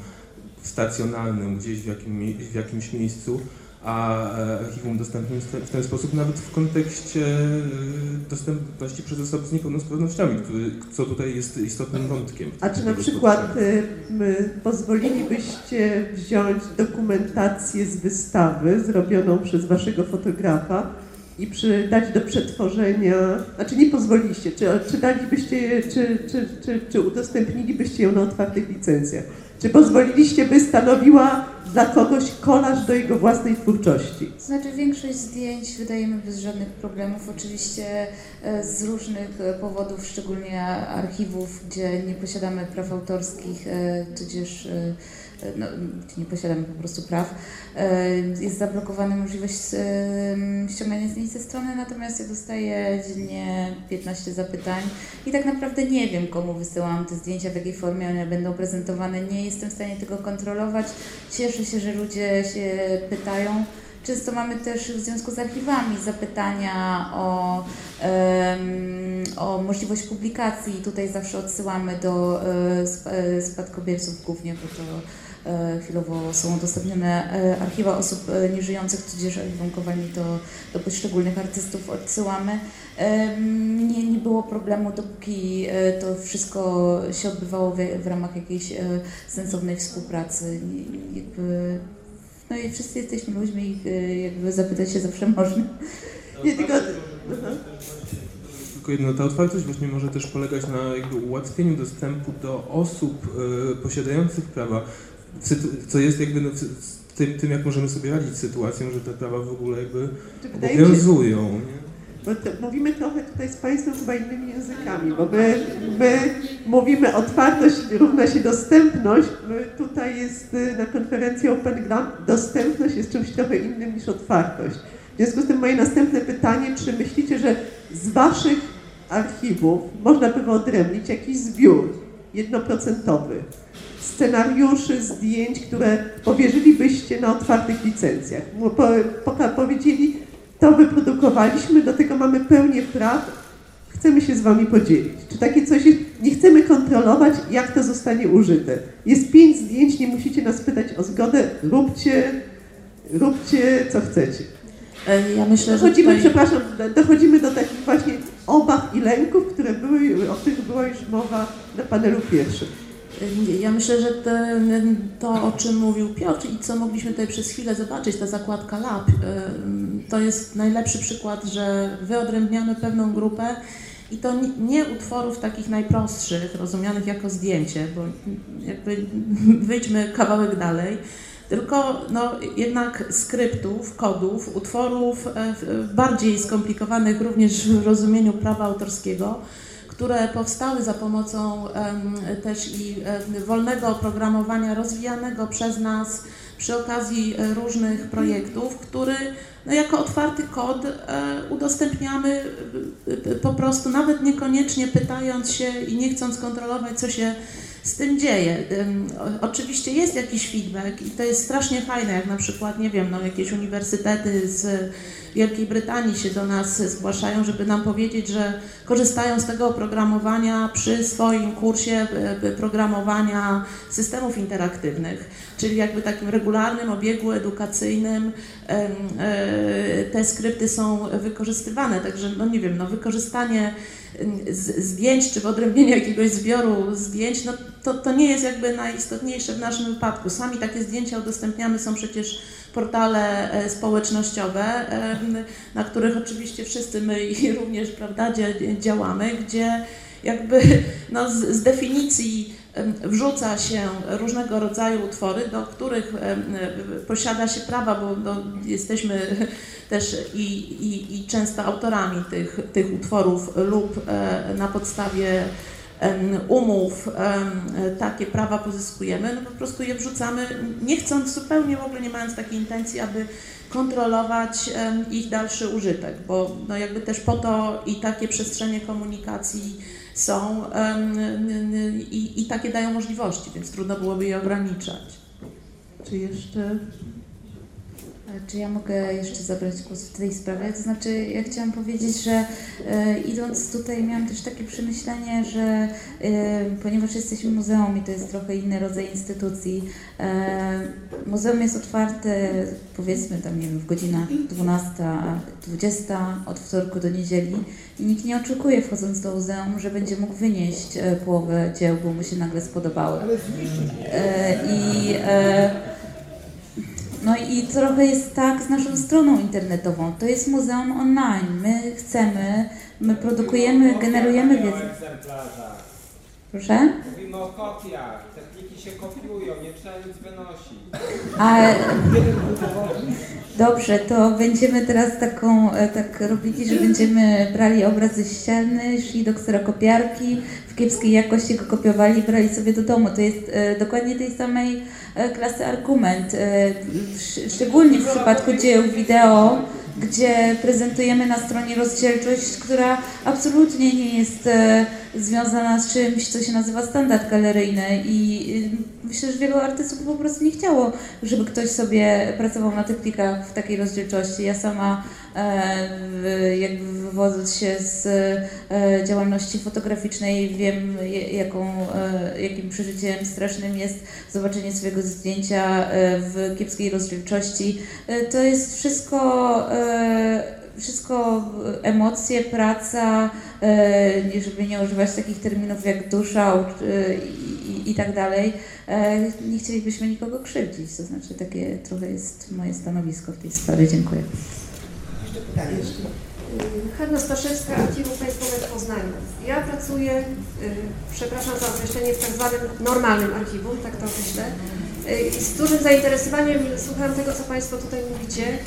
stacjonalnym gdzieś w, jakim, w jakimś miejscu, a e, archiwum dostępnym w ten sposób nawet w kontekście e, dostępności przez osoby z niepełnosprawnościami, który, co tutaj jest istotnym wątkiem. A czy na przykład y, pozwolilibyście wziąć dokumentację z wystawy zrobioną przez waszego fotografa i przy, dać do przetworzenia, znaczy nie pozwoliliście, czy, czy dalibyście, czy, czy, czy, czy udostępnilibyście ją na otwartych licencjach? Czy pozwoliliście, by stanowiła dla kogoś kolaż do jego własnej twórczości? Znaczy większość zdjęć wydajemy bez żadnych problemów. Oczywiście e, z różnych e, powodów, szczególnie archiwów, gdzie nie posiadamy praw autorskich, e, tudzież no, nie posiadamy po prostu praw, e, jest zablokowana możliwość e, ściągania zdjęć ze strony, natomiast ja dostaję dziennie 15 zapytań i tak naprawdę nie wiem, komu wysyłam te zdjęcia, w jakiej formie one będą prezentowane, nie jestem w stanie tego kontrolować. Cieszę się, że ludzie się pytają. Często mamy też w związku z archiwami zapytania o, um, o możliwość publikacji. Tutaj zawsze odsyłamy do spadkobierców głównie, bo to E, chwilowo są udostępnione e, archiwa osób e, nieżyjących, tudzież archiwunkowani do, do poszczególnych artystów odsyłamy. Nie, nie było problemu, dopóki to wszystko się odbywało w, w ramach jakiejś sensownej współpracy. Jakby, no i wszyscy jesteśmy ludźmi i jakby zapytać się zawsze można. Nie tylko... Tylko jedno, ta otwartość właśnie może też polegać na jakby ułatwieniu dostępu do osób y, posiadających prawa co jest jakby no, tym, tym, jak możemy sobie radzić z sytuacją, że te prawa w ogóle jakby obowiązują. Nie? Bo to, mówimy trochę tutaj z Państwem chyba innymi językami, bo my, my mówimy otwartość równa się dostępność, my tutaj jest y, na konferencji Open Glam, dostępność jest czymś trochę innym niż otwartość. W związku z tym moje następne pytanie, czy myślicie, że z Waszych archiwów można by wyodrębnić jakiś zbiór jednoprocentowy, scenariuszy, zdjęć, które powierzylibyście na otwartych licencjach. Po, po, powiedzieli, to wyprodukowaliśmy, do tego mamy pełnię praw, chcemy się z Wami podzielić. Czy takie coś jest? Nie chcemy kontrolować, jak to zostanie użyte. Jest pięć zdjęć, nie musicie nas pytać o zgodę, róbcie, róbcie co chcecie. E, ja myślę, dochodzimy, tutaj... przepraszam, dochodzimy do takich właśnie obaw i lęków, które były, o których była już mowa na panelu pierwszym. Ja myślę, że to, o czym mówił Piotr i co mogliśmy tutaj przez chwilę zobaczyć, ta zakładka lab, y, to jest najlepszy przykład, że wyodrębniamy pewną grupę i to nie utworów takich najprostszych, rozumianych jako zdjęcie, bo jakby wyjdźmy kawałek dalej, tylko no, jednak skryptów, kodów, utworów e, bardziej skomplikowanych również w rozumieniu prawa autorskiego, które powstały za pomocą też i wolnego oprogramowania rozwijanego przez nas przy okazji różnych projektów, który no jako otwarty kod e, udostępniamy e, po prostu, nawet niekoniecznie pytając się i nie chcąc kontrolować, co się z tym dzieje. Oczywiście jest jakiś feedback i to jest strasznie fajne, jak na przykład, nie wiem, no, jakieś uniwersytety z Wielkiej Brytanii się do nas zgłaszają, żeby nam powiedzieć, że korzystają z tego oprogramowania przy swoim kursie e, programowania systemów interaktywnych, czyli jakby takim regularnym obiegu edukacyjnym e, te skrypty są wykorzystywane. Także, no nie wiem, no wykorzystanie zdjęć, czy wyodrębnienie jakiegoś zbioru zdjęć, no to, to nie jest jakby najistotniejsze w naszym wypadku. Sami takie zdjęcia udostępniamy, są przecież portale e, społecznościowe, na których oczywiście wszyscy my i również prawda, działamy, gdzie jakby no, z, z definicji wrzuca się różnego rodzaju utwory, do których posiada się prawa, bo no, jesteśmy też i, i, i często autorami tych, tych utworów lub e, na podstawie umów takie prawa pozyskujemy, no po prostu je wrzucamy, nie chcąc zupełnie w ogóle nie mając takiej intencji, aby kontrolować ich dalszy użytek, bo no jakby też po to i takie przestrzenie komunikacji są i, i takie dają możliwości, więc trudno byłoby je ograniczać. Czy jeszcze czy ja mogę jeszcze zabrać głos w tej sprawie? To znaczy, ja chciałam powiedzieć, że e, idąc tutaj miałam też takie przemyślenie, że e, ponieważ jesteśmy muzeum i to jest trochę inny rodzaj instytucji, e, muzeum jest otwarte powiedzmy tam, nie wiem, w godzinach 12, 20 od wtorku do niedzieli i nikt nie oczekuje wchodząc do muzeum, że będzie mógł wynieść e, połowę dzieł, bo mu się nagle spodobały. E, I e, no i trochę jest tak z naszą stroną internetową. To jest muzeum online. My chcemy, my produkujemy, generujemy wiedzę. Proszę? Mówimy o kopiach. Te pliki się kopiują, nie trzeba nic wynosić. A, dobrze, to będziemy teraz taką, e, tak robili, że będziemy brali obrazy ściany, szli do kserokopiarki, w kiepskiej jakości go kopiowali i brali sobie do domu. To jest e, dokładnie tej samej klasy argument. E, szczególnie w przypadku dzieł wideo, gdzie prezentujemy na stronie rozdzielczość, która absolutnie nie jest e, związana z czymś, co się nazywa standard galeryjny i e, myślę, że wielu artystów po prostu nie chciało, żeby ktoś sobie pracował na tych plikach w takiej rozdzielczości. Ja sama e, jakby wywodząc się z działalności fotograficznej wiem, jaką, jakim przeżyciem strasznym jest zobaczenie swojego zdjęcia w kiepskiej rozdzielczości. To jest wszystko wszystko emocje, praca, e, żeby nie używać takich terminów jak dusza e, i, i, tak dalej. E, nie chcielibyśmy nikogo krzywdzić, to znaczy takie trochę jest moje stanowisko w tej sprawie. Dziękuję. Jeszcze pytanie. Hanna Staszewska, Archiwum Państwowe w Poznaniu. Ja pracuję, przepraszam za określenie, w tak zwanym normalnym archiwum, tak to określę. I z dużym zainteresowaniem słucham tego, co Państwo tutaj mówicie,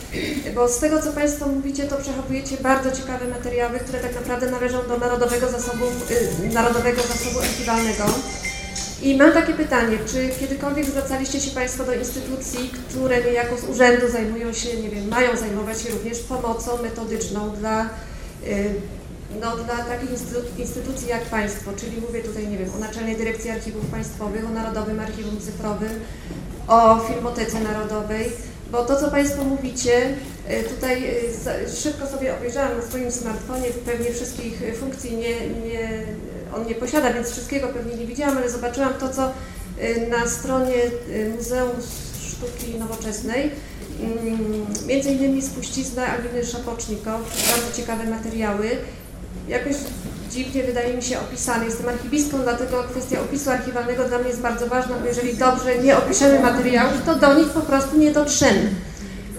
bo z tego, co Państwo mówicie, to przechowujecie bardzo ciekawe materiały, które tak naprawdę należą do Narodowego Zasobu, y, Narodowego Zasobu Archiwalnego. I mam takie pytanie, czy kiedykolwiek zwracaliście się Państwo do instytucji, które niejako z urzędu zajmują się, nie wiem, mają zajmować się również pomocą metodyczną dla y, no, dla takich instytucji jak Państwo, czyli mówię tutaj, nie wiem, o Naczelnej Dyrekcji Archiwów Państwowych, o Narodowym Archiwum Cyfrowym, o Filmotece Narodowej, bo to, co Państwo mówicie, y, tutaj y, szybko sobie obejrzałam na swoim smartfonie, pewnie wszystkich funkcji nie, nie, on nie posiada, więc wszystkiego pewnie nie widziałam, ale zobaczyłam to, co y, na stronie Muzeum Sztuki Nowoczesnej, mm, między innymi spuścizna Aliny Szapocznikow, bardzo ciekawe materiały jakoś dziwnie wydaje mi się opisany. Jestem archiwistką, dlatego kwestia opisu archiwalnego dla mnie jest bardzo ważna, bo jeżeli dobrze nie opiszemy materiałów, to do nich po prostu nie dotrzemy.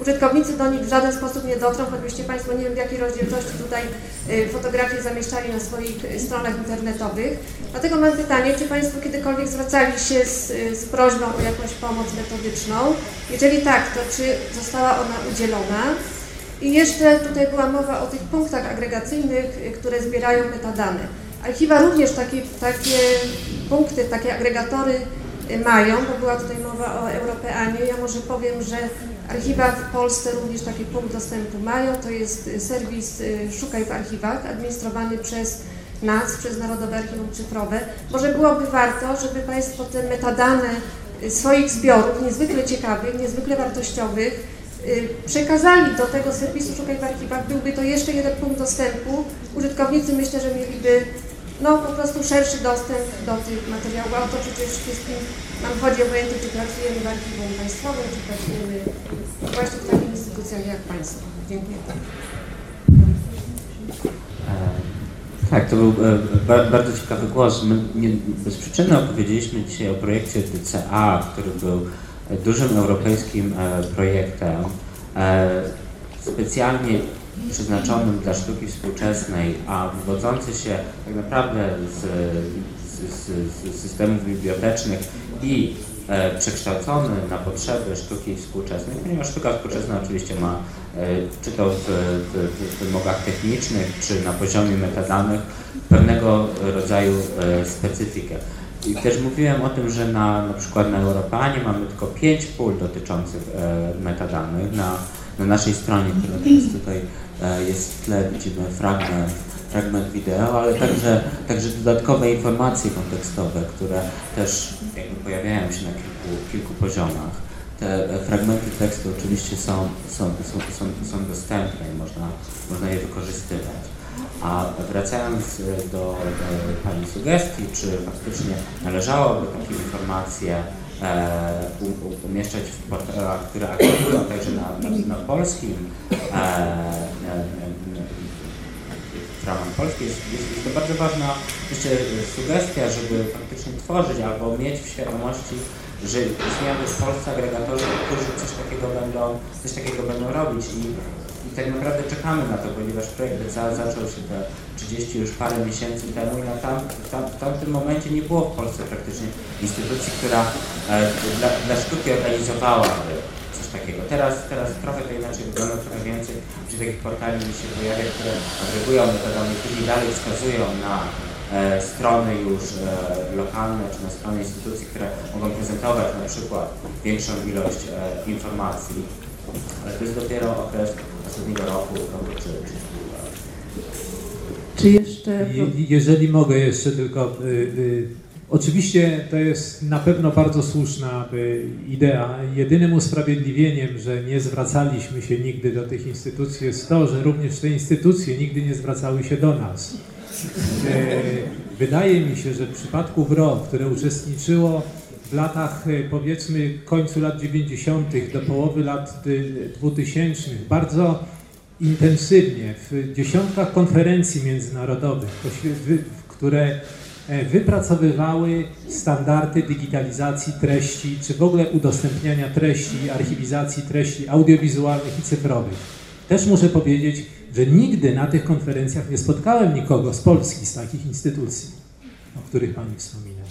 Użytkownicy do nich w żaden sposób nie dotrą, choćbyście Państwo nie wiem w jakiej rozdzielczości tutaj y, fotografie zamieszczali na swoich y, stronach internetowych. Dlatego mam pytanie, czy Państwo kiedykolwiek zwracali się z, y, z prośbą o jakąś pomoc metodyczną? Jeżeli tak, to czy została ona udzielona? I jeszcze tutaj była mowa o tych punktach agregacyjnych, które zbierają metadane. Archiwa również takie, takie punkty, takie agregatory mają, bo była tutaj mowa o Europeanie. Ja może powiem, że archiwa w Polsce również taki punkt dostępu mają. To jest serwis Szukaj w archiwach, administrowany przez nas, przez Narodowe Archiwum Cyfrowe. Może byłoby warto, żeby Państwo te metadane swoich zbiorów, niezwykle ciekawych, niezwykle wartościowych, przekazali do tego serwisu Szukaj w archiwach. Byłby to jeszcze jeden punkt dostępu. Użytkownicy myślę, że mieliby no po prostu szerszy dostęp do tych materiałów. A to przecież wszystkim nam chodzi obojętnie, czy pracujemy w archiwum państwowym, czy pracujemy właśnie w takich instytucjach jak państwo. Dziękuję. Tak, to był e, bardzo ciekawy głos. My nie, bez przyczyny opowiedzieliśmy dzisiaj o projekcie DCA, który był dużym europejskim e, projektem, e, specjalnie przeznaczonym dla sztuki współczesnej, a wywodzący się tak naprawdę z, z, z, z systemów bibliotecznych i e, przekształcony na potrzeby sztuki współczesnej, ponieważ sztuka współczesna oczywiście ma, e, czy to w, w, w wymogach technicznych, czy na poziomie metadanych, pewnego rodzaju e, specyfikę. I też mówiłem o tym, że na, na przykład na Europanie mamy tylko pięć pól dotyczących e, metadanych. Na, na naszej stronie, która teraz tutaj jest w tle, widzimy fragment, fragment wideo, ale także, także dodatkowe informacje kontekstowe, które też jakby pojawiają się na kilku, kilku poziomach. Te e, fragmenty tekstu oczywiście są, są, są, są, są dostępne i można, można je wykorzystywać. A wracając do, do Pani sugestii, czy faktycznie należałoby takie informacje e, umieszczać w portalach, które aktywują także na, na, polskim, e, e, polskiej, jest, jest, jest to bardzo ważna jeszcze sugestia, żeby faktycznie tworzyć albo mieć w świadomości, że istnieją w Polsce agregatorzy, którzy coś takiego będą, coś takiego będą robić. I i tak naprawdę czekamy na to, ponieważ projekt za, zaczął się te 30 już parę miesięcy temu i na tam, tam, tamtym momencie nie było w Polsce praktycznie instytucji, która e, dla, dla sztuki organizowałaby coś takiego. Teraz, teraz trochę to inaczej wygląda, trochę więcej, że takich portali się pojawia, które agregują i później dalej wskazują na e, strony już e, lokalne, czy na strony instytucji, które mogą prezentować na przykład większą ilość e, informacji. Ale to jest dopiero okres ostatniego roku, czy, jeszcze... Je, jeżeli mogę jeszcze tylko... Y, y, oczywiście to jest na pewno bardzo słuszna y, idea. Jedynym usprawiedliwieniem, że nie zwracaliśmy się nigdy do tych instytucji jest to, że również te instytucje nigdy nie zwracały się do nas. Y, wydaje mi się, że w przypadku WRO, które uczestniczyło w latach y, powiedzmy końcu lat 90. do połowy lat 2000 bardzo intensywnie w dziesiątkach konferencji międzynarodowych, które e, wypracowywały standardy digitalizacji treści, czy w ogóle udostępniania treści, archiwizacji treści audiowizualnych i cyfrowych. Też muszę powiedzieć, że nigdy na tych konferencjach nie spotkałem nikogo z Polski, z takich instytucji, o których Pani wspominał.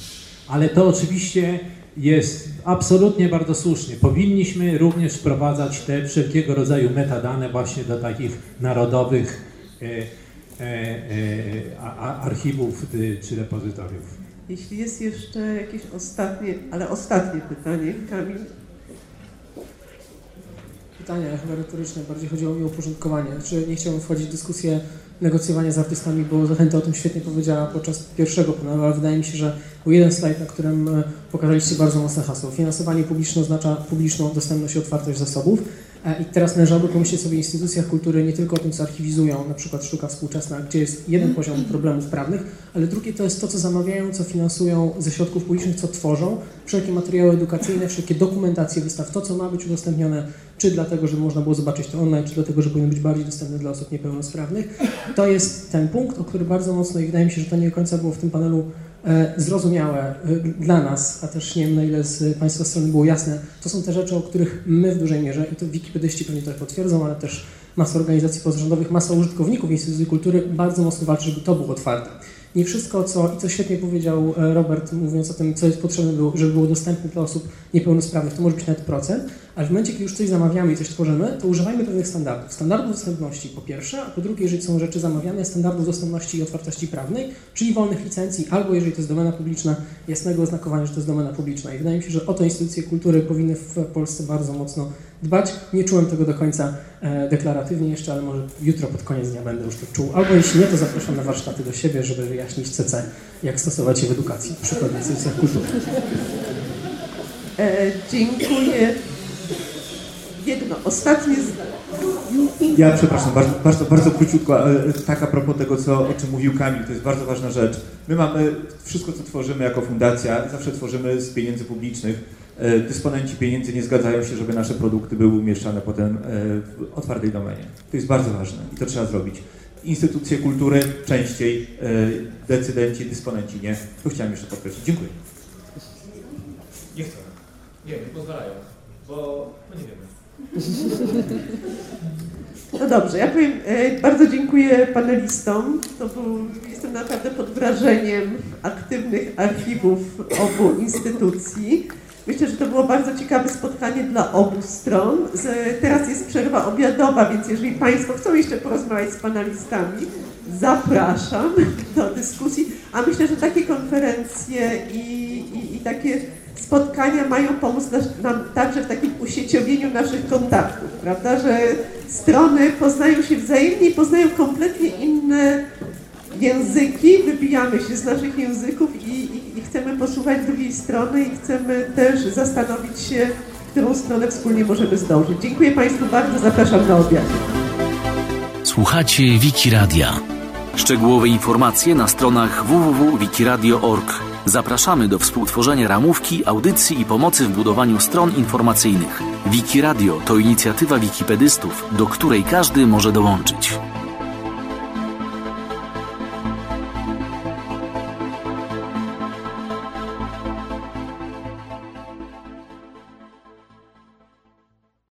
Ale to oczywiście jest absolutnie bardzo słusznie. Powinniśmy również wprowadzać te wszelkiego rodzaju metadane właśnie do takich narodowych e, e, e, archiwów czy repozytoriów. Jeśli jest jeszcze jakieś ostatnie, ale ostatnie pytanie, Kamil. Pytanie chyba retoryczne, bardziej chodziło mi o uporządkowanie. Czy nie chciałbym wchodzić w dyskusję negocjowania z artystami, bo Zachęta o tym świetnie powiedziała podczas pierwszego panelu, ale wydaje mi się, że był jeden slajd, na którym e, pokazaliście bardzo mocne hasło. Finansowanie publiczne oznacza publiczną dostępność i otwartość zasobów. E, I teraz należałoby pomyśleć sobie o instytucjach kultury nie tylko o tym, co archiwizują, na przykład sztuka współczesna, gdzie jest jeden poziom problemów prawnych, ale drugie to jest to, co zamawiają, co finansują ze środków publicznych, co tworzą, wszelkie materiały edukacyjne, wszelkie dokumentacje wystaw, to, co ma być udostępnione, czy dlatego, żeby można było zobaczyć to online, czy dlatego, że powinno być bardziej dostępne dla osób niepełnosprawnych. To jest ten punkt, o który bardzo mocno i wydaje mi się, że to nie do końca było w tym panelu zrozumiałe e, dla nas, a też nie wiem na ile z Państwa strony było jasne, to są te rzeczy, o których my w dużej mierze, i to wikipedyści pewnie to potwierdzą, ale też masa organizacji pozarządowych, masa użytkowników instytucji kultury bardzo mocno walczy, żeby to było otwarte. Nie wszystko, co, i co świetnie powiedział e, Robert, mówiąc o tym, co jest potrzebne, było, żeby było dostępne dla osób niepełnosprawnych, to może być nawet procent, ale w momencie, kiedy już coś zamawiamy i coś tworzymy, to używajmy pewnych standardów. Standardów dostępności po pierwsze, a po drugie, jeżeli są rzeczy zamawiane, standardów dostępności i otwartości prawnej, czyli wolnych licencji, albo jeżeli to jest domena publiczna, jasnego oznakowania, że to jest domena publiczna. I wydaje mi się, że o to instytucje kultury powinny w Polsce bardzo mocno dbać. Nie czułem tego do końca e, deklaratywnie jeszcze, ale może jutro pod koniec dnia będę już to czuł. Albo jeśli nie, to zapraszam na warsztaty do siebie, żeby wyjaśnić CC, jak stosować się w edukacji, przykład w instytucjach kultury. E, dziękuję. Jedno, ostatnie zdanie. Ja przepraszam, bardzo, bardzo, bardzo króciutko, ale tak a propos tego, co, o czym mówił Kamil, to jest bardzo ważna rzecz. My mamy wszystko, co tworzymy jako fundacja, zawsze tworzymy z pieniędzy publicznych. E, dysponenci pieniędzy nie zgadzają się, żeby nasze produkty były umieszczane potem e, w otwartej domenie. To jest bardzo ważne i to trzeba zrobić. Instytucje kultury częściej, e, decydenci, dysponenci nie. To chciałem jeszcze podkreślić. Dziękuję. Nie chcę. Nie, nie pozwalają, bo no nie wiemy. No dobrze, ja powiem, bardzo dziękuję panelistom. To był, jestem naprawdę pod wrażeniem aktywnych archiwów obu instytucji. Myślę, że to było bardzo ciekawe spotkanie dla obu stron. Teraz jest przerwa obiadowa, więc jeżeli Państwo chcą jeszcze porozmawiać z panelistami, zapraszam do dyskusji. A myślę, że takie konferencje i, i, i takie spotkania mają pomóc nam także w takim usieciowieniu naszych kontaktów, prawda, że strony poznają się wzajemnie i poznają kompletnie inne języki, wybijamy się z naszych języków i chcemy posłuchać drugiej strony i chcemy też zastanowić się, którą stronę wspólnie możemy zdążyć. Dziękuję Państwu bardzo, zapraszam na obiad. Słuchacie Wiki Radia. Szczegółowe informacje na stronach www.wikiradio.org. Zapraszamy do współtworzenia ramówki, audycji i pomocy w budowaniu stron informacyjnych. Wiki Radio to inicjatywa wikipedystów, do której każdy może dołączyć.